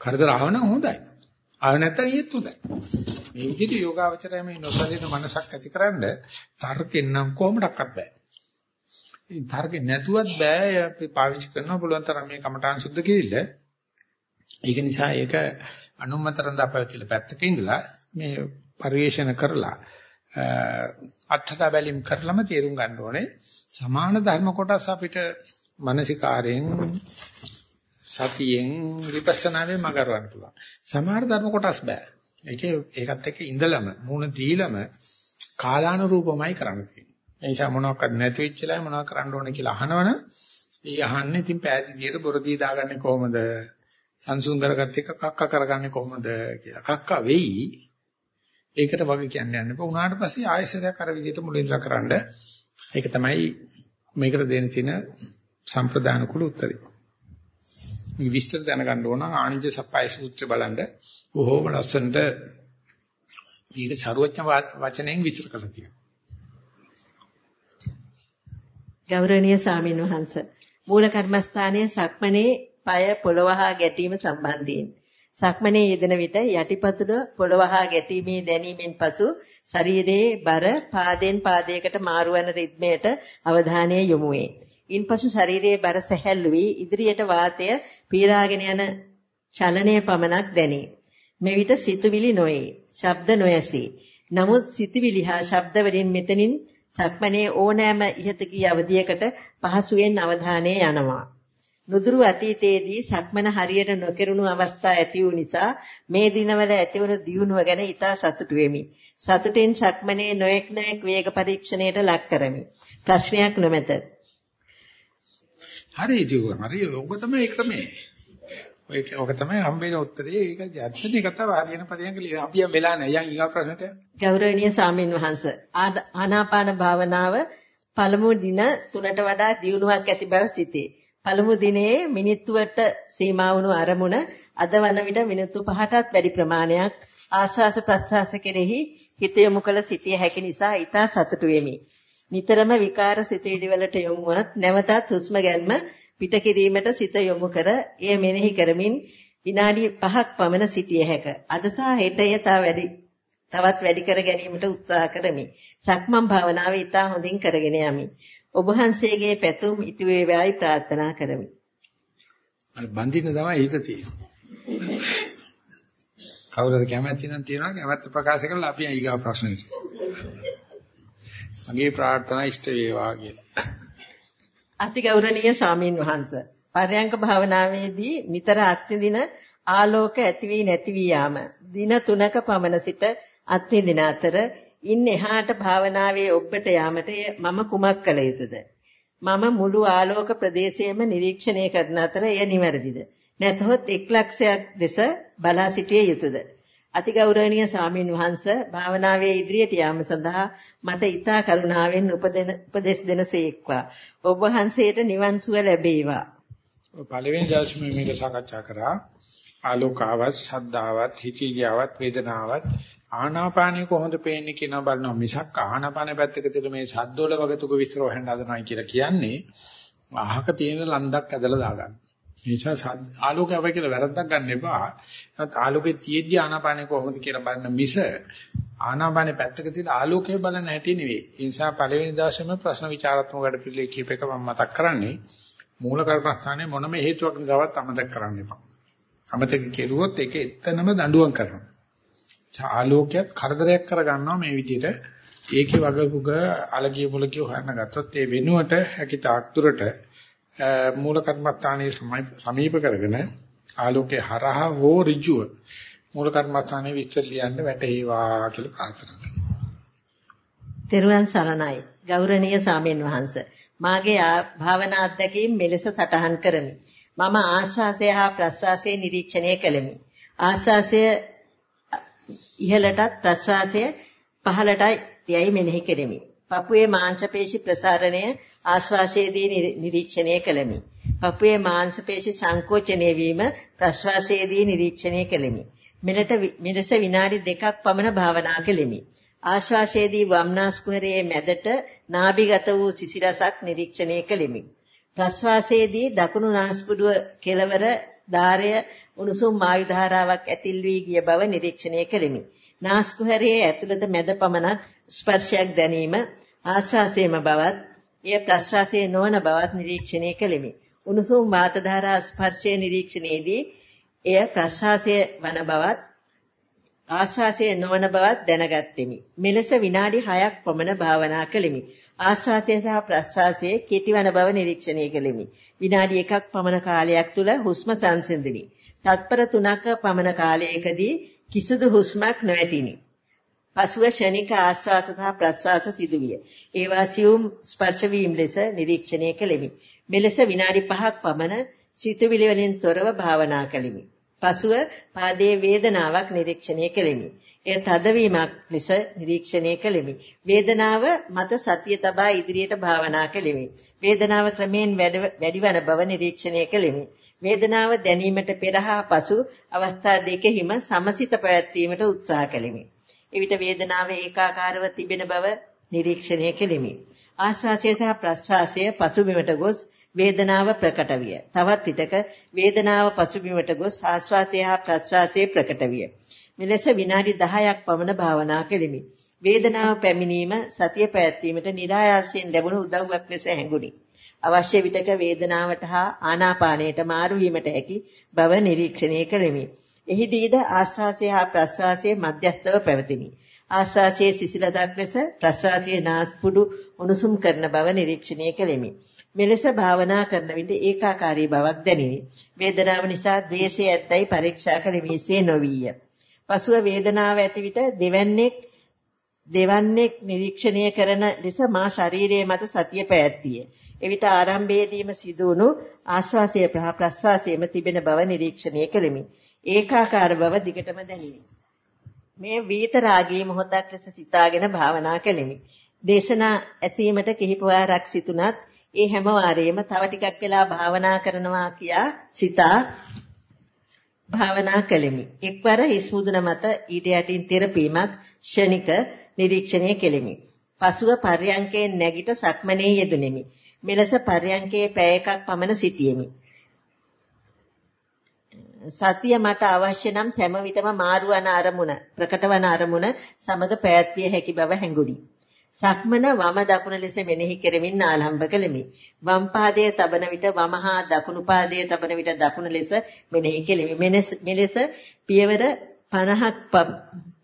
කරදර ආවනම් හොඳයි. ආවේ නැත්තම් ඒත් හොඳයි. මේ විදිහට යෝගාවචරය මේ නොසලින මනසක් ඇතිකරන්න තර්කෙන් නම් කොහොමඩක්වත් බෑ. ඉතින් තර්කෙ නැතුවත් බෑ අපි පාවිච්චි කරන්න පුළුවන් තරම් මේ කමඨාන් සුද්ධ කිරිල්ල. ඒක නිසා ඒක අනුමතරන් දාපැවතිලා පැත්තක ඉඳලා මේ පරිවේෂණ කරලා අත්හදා බැලීම් කරලම තේරුම් ගන්න ඕනේ සමාන ධර්ම කොටස් අපිට මානසිකාරයෙන් සතියෙන් විපස්සනාවෙන් මගරවන්න පුළුවන්. සමහර ධර්ම කොටස් බෑ. ඒකේ ඒකත් එක්ක ඉඳලම මූණ දීලම කාලානුරූපමයි කරන්න තියෙන්නේ. ඒ නිසා මොනවාක්වත් නැති වෙච්ච වෙලාවේ මොනවද කරන්න ඕනේ කියලා අහනවනම් ඒ අහන්නේ ඉතින් පෑදීදියට බොරදී දාගන්නේ කොහොමද? සංසුන් කරගත්ත එක කක්ක කරගන්නේ කොහොමද කියලා. කක්ක වෙයි. ඒකට වගේ කියන්නේ යන්න බෑ. උනාට පස්සේ ආයෙසරයක් අර විදිහට මුලින්දලා කරන්න. ඒක තමයි මේකට දෙන්න තියෙන සම්ප්‍රදාන කුල උත්තරේ. මේ විස්තර දැනගන්න ඕන ආනිජ සප්පයි සූත්‍රය බලන්න බොහෝම ලස්සනට මේක ਸਰුවචන වචනයෙන් විස්තර කරලා තියෙනවා. ගෞරවනීය සාමින් වහන්සේ මූල කර්මස්ථානයේ සක්මනේ পায় පොළවහා ගැටීම සම්බන්ධයෙන් සක්මනේ යෙදෙන විට යටිපතුල පොළවහා ගැටීමේ දැනීමෙන් පසු ශරීරයේ බර පාදෙන් පාදයකට මාරුවන රිද්මයට අවධානය යොමු වේ. ඉන්පසු ශරීරයේ බර සැහැල්ලු වී ඉදිරියට වාතය පීරාගෙන යන චලනය පමණක් දැනේ. මෙවිට සිතුවිලි නොයේ. ශබ්ද නොයසී. නමුත් සිතුවිලි හා ශබ්ද වලින් මෙතනින් සක්මනේ ඕනෑම ඉහත ගිය අවධියකට පහසුවෙන් අවධානය යනවා. නුදුරු අතීතයේදී සක්මන හරියට නොකරුණු අවස්ථා ඇති වූ නිසා මේ දිනවල ඇතිවුණු දියුණුව ගැන ඉතා සතුටු වෙමි. සතුටෙන් සක්මනේ නොඑක් නොඑක් වේග පරීක්ෂණයට ලක් කරමි. ප්‍රශ්නයක් නොමැත. හරි ජීව හරි ඔබ තමයි ක්‍රමේ. ඔය ඔක තමයි හම්බෙන උත්තරේ. ඒක ඇත්තනේ කතාව හරියන පරියන්ක අපි යම් වෙලා නැහැ. යන් ඊගා ප්‍රශ්නට. ගෞරවනීය සාමින් වහන්ස ආනාපාන භාවනාව පළමු දින තුනට වඩා දියුණුවක් ඇති බව සිතේ. පළමු දිනේ මිනිත්තුවට සීමා වුණු අරමුණ අද වන විට මිනිත්තු 5ටත් වැඩි ප්‍රමාණයක් ආස්වාස ප්‍රස්වාස කෙරෙහි හිත යොමු කළ සිටිය හැකි නිසා ඊට සතුටු වෙමි. නිතරම විකාර සිතේඩි වලට යොමුවත් නැවතත් හුස්ම ගැනීම පිට කිරීමට සිත යොමු කර එය මෙනෙහි කරමින් විනාඩි 5ක් පමණ සිටිය හැක. අද සහ හෙටය තව වැඩි තවත් වැඩි කර ගැනීමට උත්සාහ කරමි. සක්මන් භාවනාව ඊට හොඳින් කරගෙන යමි. ඔබ වහන්සේගේ පැතුම් ඉටු වේවායි ප්‍රාර්ථනා කරමි. අර බඳින්න තමයි හිත තියෙන්නේ. කවුරුද කැමැති නම් තියනවා කැමැත්ත ප්‍රකාශ කරලා අපි ඊගා ප්‍රශ්නෙට. මගේ ප්‍රාර්ථනා ඉෂ්ට වේවා කියලා. අතිගෞරවනීය ස්වාමීන් වහන්ස. පර්යංක භාවනාවේදී නිතර අත්විඳින ආලෝක ඇති වී නැති වී යාම දින 3ක පමණ සිට අත්විඳින අතර ඉන් එහාට භාවනාවේ ඔබට යාමට මම කුමක් කළ යුතුද? මම මුළු ආලෝක ප්‍රදේශයම නිරීක්ෂණය කරන අතර එය නිවැරදිද? නැතහොත් එක් ලක්ෂයක් දෙස බලා සිටිය යුතුයද? අතිගෞරවනීය ස්වාමින් වහන්සේ භාවනාවේ ඉදිරියට යාම සඳහා මට ඊතා කරුණාවෙන් උපදෙන උපදෙස් දෙනසේක්වා. ඔබ වහන්සේට නිවන් සුව ලැබේවා. පළවෙනි දවසේ මේක සාකච්ඡා කරා. ආලෝකාවත්, ශබ්දාවත්, හිතියාවත්, වේදනාවත් ආනාපානිය කොහොමද පේන්නේ කියන බලනවා මිසක් ආනාපාන පැත්තක තියලා මේ ශබ්දවල වගතුක විස්තර හොයන්න හදනවා කියලා කියන්නේ අහක තියෙන ලන්දක් ඇදලා දාගන්න. ඒ නිසා ආලෝකය අවයි කියලා වැරද්දක් ගන්න එපා. ඒත් ආලෝකයේ තියෙද්දි ආනාපානෙ කොහොමද කියලා බලන මිස ආනාපානෙ පැත්තක තියලා ආලෝකය බලන්න හැටි නෙවෙයි. ඒ නිසා පළවෙනි දවසේම ප්‍රශ්න විචාරාත්මක වැඩ පිළිලේ කීප එක මම මතක් කරන්නේ. මූල කර්මස්ථානයේ මොනම හේතුවක් නිසාවත් අමතක කරන්න එපා. අමතක කෙරුවොත් ඒක එතනම දඬුවම් කරනවා. ආලෝකයක් කරදරයක් කරගන්නවා මේ විදිහට ඒකේ වගකුග අලගිය මුලකිය හොයන්න ගත්තොත් ඒ වෙනුවට හැකි තාක් දුරට මූල කර්මස්ථානයේ සමීප කරගෙන ආලෝකේ හරහා හෝ ඍජුව මූල කර්මස්ථානයේ විස්තර ලියන්න වැටේවා කියලා ප්‍රාර්ථනා කරනවා. තෙරුවන් සරණයි. ගෞරවනීය සාමීන් වහන්ස. මාගේ භාවනා අත්දැකීම් මෙලෙස සටහන් කරමි. මම ආශ්වාසය හා ප්‍රශ්වාසය නිරීක්ෂණය කළෙමි. ආශ්වාසය ඉහළටත් ප්‍රශ්වාසය පහළටයි යයි මෙනෙහි කෙරෙමි. පපුවේ මාංශ පේශි ප්‍රසාරණය ආශ්වාසයේදී නිරීක්ෂණය කළෙමි. පපුවේ මාංශ පේශි සංකෝචනය වීම ප්‍රශ්වාසයේදී නිරීක්ෂණය කළෙමි. මෙලට මෙලෙස විනාඩි දෙකක් පමණ භාවනා කළෙමි. ආශ්වාසයේදී වම්නාස් කුහරයේ මැදට නාභිගත වූ සිසිලසක් නිරීක්ෂණය කළෙමි. ප්‍රශ්වාසයේදී දකුණු නාස්පුඩුව කෙළවර ධාරය උණුසුම් වායු ධාරාවක් ඇතිල් වී ගිය බව නිරීක්ෂණය කළෙමි. නාස් කුහරයේ ඇතුළත මැද පමණක් ස්පර්ශයක් දැනීම ආශ්වාසයේම බවත් එය ප්‍රශ්වාසයේ නොවන බවත් නිරීක්ෂණය කළෙමි. උණුසුම් වාත ධාරා ස්පර්ශයේ නිරීක්ෂණයේදී එය ප්‍රශ්වාසයේ වන බවත් ආශ්වාසයේ නොවන බවත් දැනගත්ෙමි. මෙලෙස විනාඩි 6ක් පමණ භාවනා කළෙමි. ආශ්වාසය සහ ප්‍රශ්වාසයේ කෙටිවන බව නිරීක්ෂණය කළෙමි. විනාඩි 1ක් පමණ කාලයක් තුල හුස්ම සංසිඳුනි. තත්පර 3ක පමණ කාලයකදී කිසිදු හුස්මක් නොඇතිනි. පසුව ෂණික ආශ්වාස සහ ප්‍රශ්වාස සිදුවිය. ඒවා සියුම් ස්පර්ශ වීම ලෙස නිරීක්ෂණය කළෙමි. මෙලෙස විනාඩි 5ක් පමණ සිතුවිලි වලින් තොරව භාවනා කළෙමි. පසුව පාදයේ වේදනාවක් නිරීක්ෂණය කළෙමි. එය තදවීමක් ලෙස නිරීක්ෂණය කළෙමි. වේදනාව මත සතිය තබා ඉදිරියට භාවනා කළෙමි. වේදනාව ක්‍රමයෙන් වැඩිවන බව නිරීක්ෂණය කළෙමි. වේදනාව දැනීමට පෙර හා පසු අවස්ථා දෙකෙහිම සමසිත පැවැත්වීමට උත්සාහ කළෙමි. එවිට වේදනාව ඒකාකාරව තිබෙන බව නිරීක්ෂණය කළෙමි. ආශ්වාසය සහ ප්‍රශ්වාසය පසුබිමට ගොස් වේදනාව ප්‍රකට විය. තවත් විටක වේදනාව පසුබිමට ගොස් ආශ්වාසය හා ප්‍රශ්වාසය ප්‍රකට විය. මෙලෙස විනාඩි 10ක් පමණ භාවනා කෙලිමි. වේදනාව පැමිණීම සතිය පැවැත්වීමට નિરાයාසයෙන් ලැබුණු උදව්වක් ලෙස හැඟුණි. අවශ්‍ය විටක වේදනාවට හා ආනාපානයට මාරු වීමට හැකි බව නිරීක්ෂණය කළෙමි. එහිදීද ආශ්වාසය හා ප්‍රශ්වාසයේ මධ්‍යස්ථව පැවතිනි. ආශ්වාසයේ සිසිලතක් ලෙස ප්‍රශ්වාසයේ නාස්පුඩු උණුසුම් කරන බව නිරීක්ෂණය කළෙමි. මෙලෙස භාවනා කරන විට ඒකාකාරී බවක් දැනිනි. වේදනාව නිසා ද්වේෂය ඇත්තයි පරීක්ෂා කළ මිසේ නොවිය. පසුව වේදනාව ඇති විට දෙවන්නේක් දෙවන්නේක් නිරීක්ෂණය කරන ලෙස මා ශරීරයේ මත සතිය පැවැත්තිය. එවිට ආරම්භයේදීම සිදුවුණු ආශ්වාසය ප්‍රශ්වාසයේම තිබෙන බව නිරීක්ෂණය කළෙමි. ඒකාකාර බව දිගටම දැනිනි. මේ වීත රාගී මොහොතක් ලෙස සිතාගෙන භාවනා කළෙමි. දේශනා ඇසීමට කිහිප වාරක් සිටුණත් ඒ හැම වාරයේම තව ටිකක් වෙලා භාවනා කරනවා කියා සිතා භාවනා කළෙමි. එක්වර හිස් මුදුන මත ඊට යටින් තෙරපීමක් ෂණික නිරීක්ෂණය කෙලිමි. පසුව පර්යංකයෙන් නැගිට සක්මනේ යෙදුණෙමි. මෙලෙස පර්යංකයේ පැය එකක් පමණ සිටියෙමි. සතිය මට අවශ්‍ය නම් සෑම විටම මාරුවන අරමුණ ප්‍රකටවන අරමුණ සමග පැවැත්විය හැකි බව හැඟුණි. සක්මන වම දකුණ ලෙස මෙනෙහි කෙරෙමින් ආලම්බ කළෙමි. වම් පාදයේ තබන විට වම හා දකුණු පාදයේ තබන විට දකුණ ලෙස මෙනෙහි කෙලෙමි. මෙලෙස පියවර 50ක්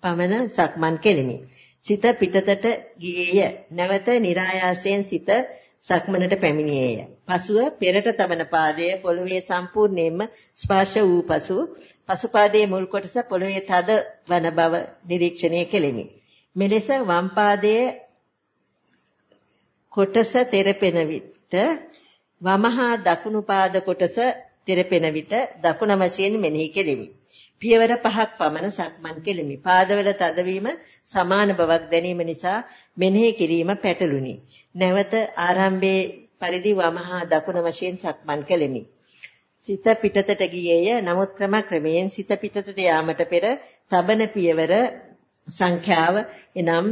පමණ සක්මන් කෙලෙමි. සිත පිටතට ගියේය. නැවත નિરાයාසයෙන් සිත සක්මනට පැමිණියේය. පසුව පෙරට තබන පාදය පොළවේ සම්පූර්ණයෙන්ම ස්පර්ශ වූ පසු පසුපාදයේ මුල් කොටස පොළවේ තද වන බව නිරීක්ෂණය කෙලිමි. මෙලෙස වම් පාදයේ කොටස තෙරපෙන විට වම හා දකුණු පාද කොටස තෙරපෙන විට දකුණ වශයෙන් මෙනෙහි කෙලිමි. පියවර පහක් පමණ සක්මන් කෙලිමි. පාදවල තදවීම සමාන බවක් දැනීම නිසා මෙනෙහි කිරීම පැටළුනි. නැවත ආරම්භයේ පරිදි වම හා දකුණ වශයෙන් සක්මන් කෙලිමි. සිත පිටතට ගියේය. නමුත් ක්‍රම ක්‍රමයෙන් සිත පිටතට යාමට පෙර තබන පියවර සංඛ්‍යාව එනම්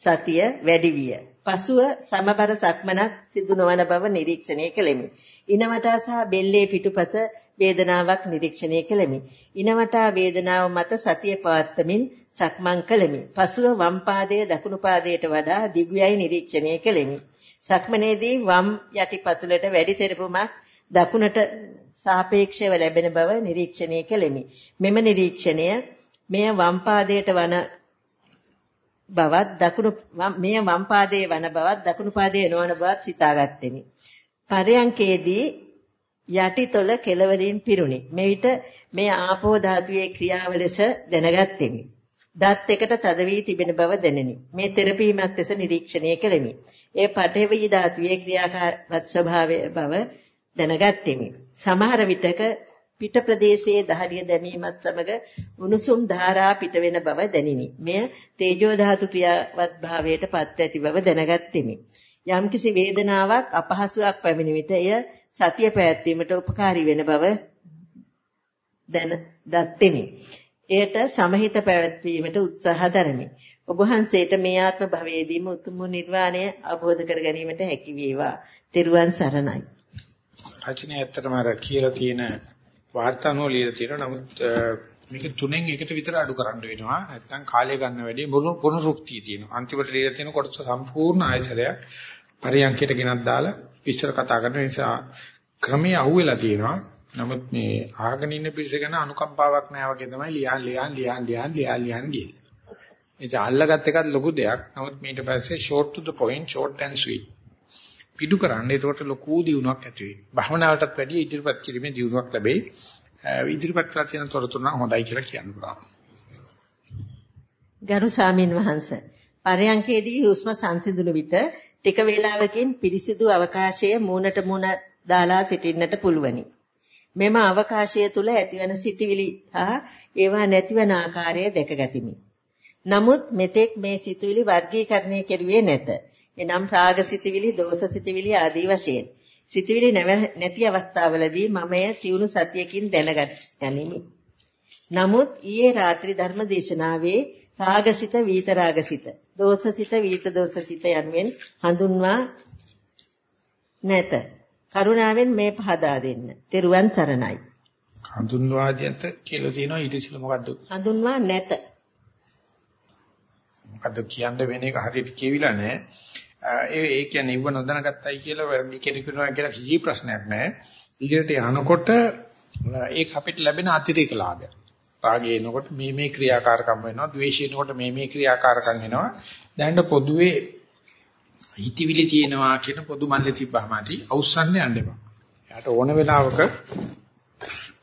සතිය වැඩි විය. පසුව සමබර සක්මනක් සිදු නොවන බව නිරීක්ෂණය කළෙමි. ඉනවටා සහ බෙල්ලේ පිටුපස වේදනාවක් නිරීක්ෂණය කළෙමි. ඉනවටා වේදනාව මත සතිය පවත්වමින් සක්මන් කළෙමි. පසුව වම් පාදයේ දකුණු පාදයට වඩා දිගුයයි නිරීක්ෂණය කළෙමි. සක්මනේදී වම් යටිපතුලට වැඩි තෙරපුමක් දකුණට සාපේක්ෂව ලැබෙන බව නිරීක්ෂණය කළෙමි. මෙම නිරීක්ෂණය මෙය වම් පාදයට වන බවත් දකුණු මෙය වම් පාදයේ වන බවත් දකුණු පාදයේ නොවන බවත් සිතාගත්ෙමි. පරයන්කේදී යටිතොල කෙළවරින් පිරුණි. මෙවිට මේ ආපෝ ධාතුවේ ක්‍රියාව ලෙස දැනගත්ෙමි. දත් එකට තද වී තිබෙන බව දැනිනි. මේ තෙරපීමක් ලෙස නිරීක්ෂණය කෙලෙමි. ඒ පඨවි ධාතුවේ ක්‍රියාකාරී ස්වභාවය බව දැනගත්ෙමි. සමහර විටක පිට ප්‍රදේශයේ දහඩිය දැමීමත් සමග උණුසුම් ධාරා පිට වෙන බව දැනිනි. මෙය තේජෝ ධාතු ක්‍රියාවත් භාවයට පත් ඇති බව දැනගත්ෙමි. යම්කිසි වේදනාවක් අපහසුයක් පැමිණි විට එය සතිය පැවැත්වීමට උපකාරී වෙන බව දැන දත්ෙමි. එයට සමහිත පැවැත්වීමට උත්සාහ දරමි. ඔබ වහන්සේට මේ ආත්ම භවයේදීම උතුම් නිර්වාණය අවබෝධ කර ගැනීමට හැකි වේවා. ත්වන් සරණයි. රචනයේ ඇත්තටම අර කියලා තියෙන වාර්තානෝ ලියලා තියෙනවා. නමුත් මේක තුනෙන් එකට විතර අඩු කරන්න වෙනවා. නැත්තම් කාලය ගන්න වැඩි පුනරුක්තිය තියෙනවා. අන්තිමට ලියලා තියෙන කොටස සම්පූර්ණ ආයතනයක් පරියන්කයට ගෙනත් දාලා විස්තර කතා කරන නිසා ක්‍රමයේ අහුවෙලා තියෙනවා. නමුත් මේ ආගෙන ඉන්න පිරිස ගැන අනුකම්පාවක් නැහැ වගේ තමයි ලියන් ලියන් ලියන් ලියන් ලියන් ලියන් ගියේ. ඒ අල්ලගත් එකත් ලොකු දෙයක්. නමුත් ඊට පස්සේ short to the point, short and sweet. පිටු කරන්න. ඒකට ලොකු දියුණුවක් ඇති වෙයි. භවනාවටත් වැඩිය ඉදිරිපත් කිරීමේ දියුණුවක් ලැබෙයි. ඉදිරිපත් කරලා තියෙන තොරතුරු නම් හොඳයි කියලා කියන්න පුළුවන්. ගරු සාමින් වහන්සේ පරයන්කේදී හුස්ම සංසිඳුණු විට ටික වේලාවකින් පිරිසිදු අවකාශයේ මූණට මූණ දාලා සිටින්නට පුළුවනි. මෙම අවකාශය තුල ඇතිවන සිටිවිලි හා ඒවා නැතිවන ආකාරය දැකගතිමි. නමුත් මෙතෙක් මේ සිතුවිලි වර්ගීකරණය කෙරුවේ නැත. එනම් රාග සිතිවිලි, දෝෂ සිතිවිලි ආදී වශයෙන්. සිතිවිලි නැති අවස්ථාවලදී මමය තියුණු සතියකින් දැනගත් යනිමි. නමුත් ඊයේ රාත්‍රී ධර්ම දේශනාවේ රාගසිත, වීතරාගසිත, දෝෂසිත, වීත දෝෂසිත යන්වෙන් හඳුන්වා නැත. කරුණාවෙන් මේ පහදා දෙන්න. තෙරුවන් සරණයි. හඳුන්වා දෙත කියලා තියෙනවා ඊට ඉස්සෙල්ලා මොකද්ද? හඳුන්වා නැත. මොකද්ද කියන්න වෙන එක හරියට කියවිලා නැහැ. ඒ ඒ කියන්නේ ඉව නොදැනගත්තයි කියලා වැඩි කෙනෙකුනවා කියලා කිසි ප්‍රශ්නයක් නැහැ. ඉදිරියට යනකොට ඒක අපිට ලැබෙන අතිරේක ලාභයක්. රාගය එනකොට මේ මේ ක්‍රියාකාරකම් වෙනවා, ද්වේෂය එනකොට මේ මේ ක්‍රියාකාරකම් වෙනවා. දැන් පොදුවේ හිතවිලි තියෙනවා කියන පොදු මල්ලේ තිබ්බහම ඇති අවසන්නේ යන්න එපා. එයාට ඕන වෙලාවක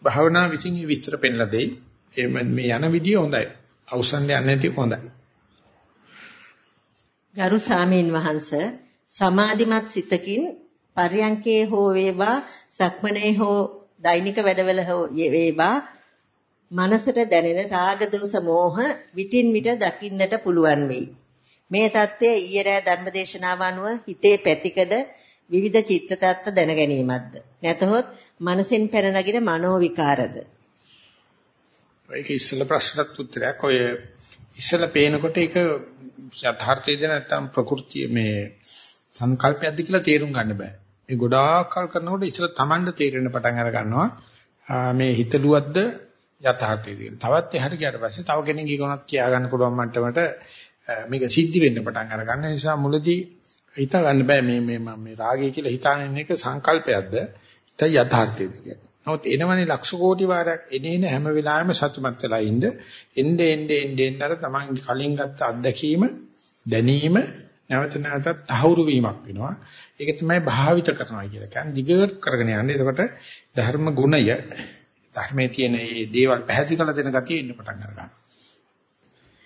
භාවනා විසින් විස්තර පෙන්නලා දෙයි. ඒ මේ යන විදිය හොඳයි. අවසන්නේ යන්නේ නැති හොඳයි. ගරු සාමීන් වහන්ස සමාධිමත් සිතකින් පර්යංකේ හෝ වේවා සක්මනේ හෝ දෛනික වැඩවල හෝ වේවා මනසට දැනෙන රාග දෝෂ මෝහ විටින් විට දකින්නට පුළුවන් වෙයි. මේ தත්ත්වය ඊයේ රෑ ධර්මදේශනාව අනුව හිතේ පැතිකඩ විවිධ චිත්ත taත්ත දැන ගැනීමක්ද නැතහොත් මනසෙන් පැන නගින මනෝ විකාරද ඒක ඉස්සෙල්ලා ප්‍රශ්නත් උත්තරයක් ඔය ඉස්සෙල්ලා පේනකොට ඒක යථාර්ථයේද නැත්නම් ප්‍රകൃතිය මේ සංකල්පයක්ද කියලා තේරුම් ගන්න බෑ. මේ ගොඩාක් කල් කරනකොට ඉතල Tamanට තේරෙන්න පටන් අර ගන්නවා මේ හිතලුවද්ද යථාර්ථයේද කියලා. තවත් එහාට ගියාට පස්සේ තව කෙනෙක් ඊගොනත් කියා ගන්න පුළුවන් මට්ටමට මේක සිද්ධ වෙන්න පටන් අර ගන්න නිසා මුලදී හිතා ගන්න බෑ මේ මේ මම මේ රාගය කියලා හිතාගෙන එක සංකල්පයක්ද හිත යථාර්ථයේද කියලා. නමුත් එනවනේ ලක්ෂ කෝටි වාරයක් එනේන හැම වෙලාවෙම සතුටුමත් වෙලා ඉන්න එnde ende ende ende අර තමන් කලින් ගත්ත අත්දැකීම දැනීම නැවත නැවතත් තහවුරු වීමක් වෙනවා. ඒක තමයි භාවිත කරනවා කියලා කියන්නේ. දිගට කරගෙන යන්නේ. එතකොට ධර්ම ගුණය ධර්මයේ තියෙන මේ දේවල් පැහැදිලි කරලා දෙන ගතිය ඉන්න පටන් ගන්නවා.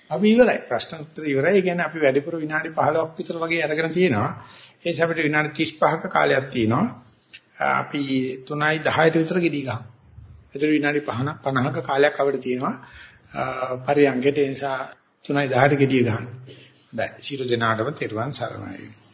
අපි ඉවරයි. ප්‍රශ්න උත්තර ඉවරයි. ඒ කියන්නේ අපි වැඩිපුර විනාඩි 15ක් විතර වගේ අරගෙන තියෙනවා. ඒ නිසා අපිට විනාඩි 35ක කාලයක් තියෙනවා. අපි 3යි 10ට විතර ගෙඩි ගහමු. ඒතර විනාඩි 50ක කාලයක් අපිට තියෙනවා. පරියංගෙට ඒ නිසා 3යි 10ට ගෙඩිය ගන්න. දැන් සියලු දෙනාටම තෙරුවන් සරණයි.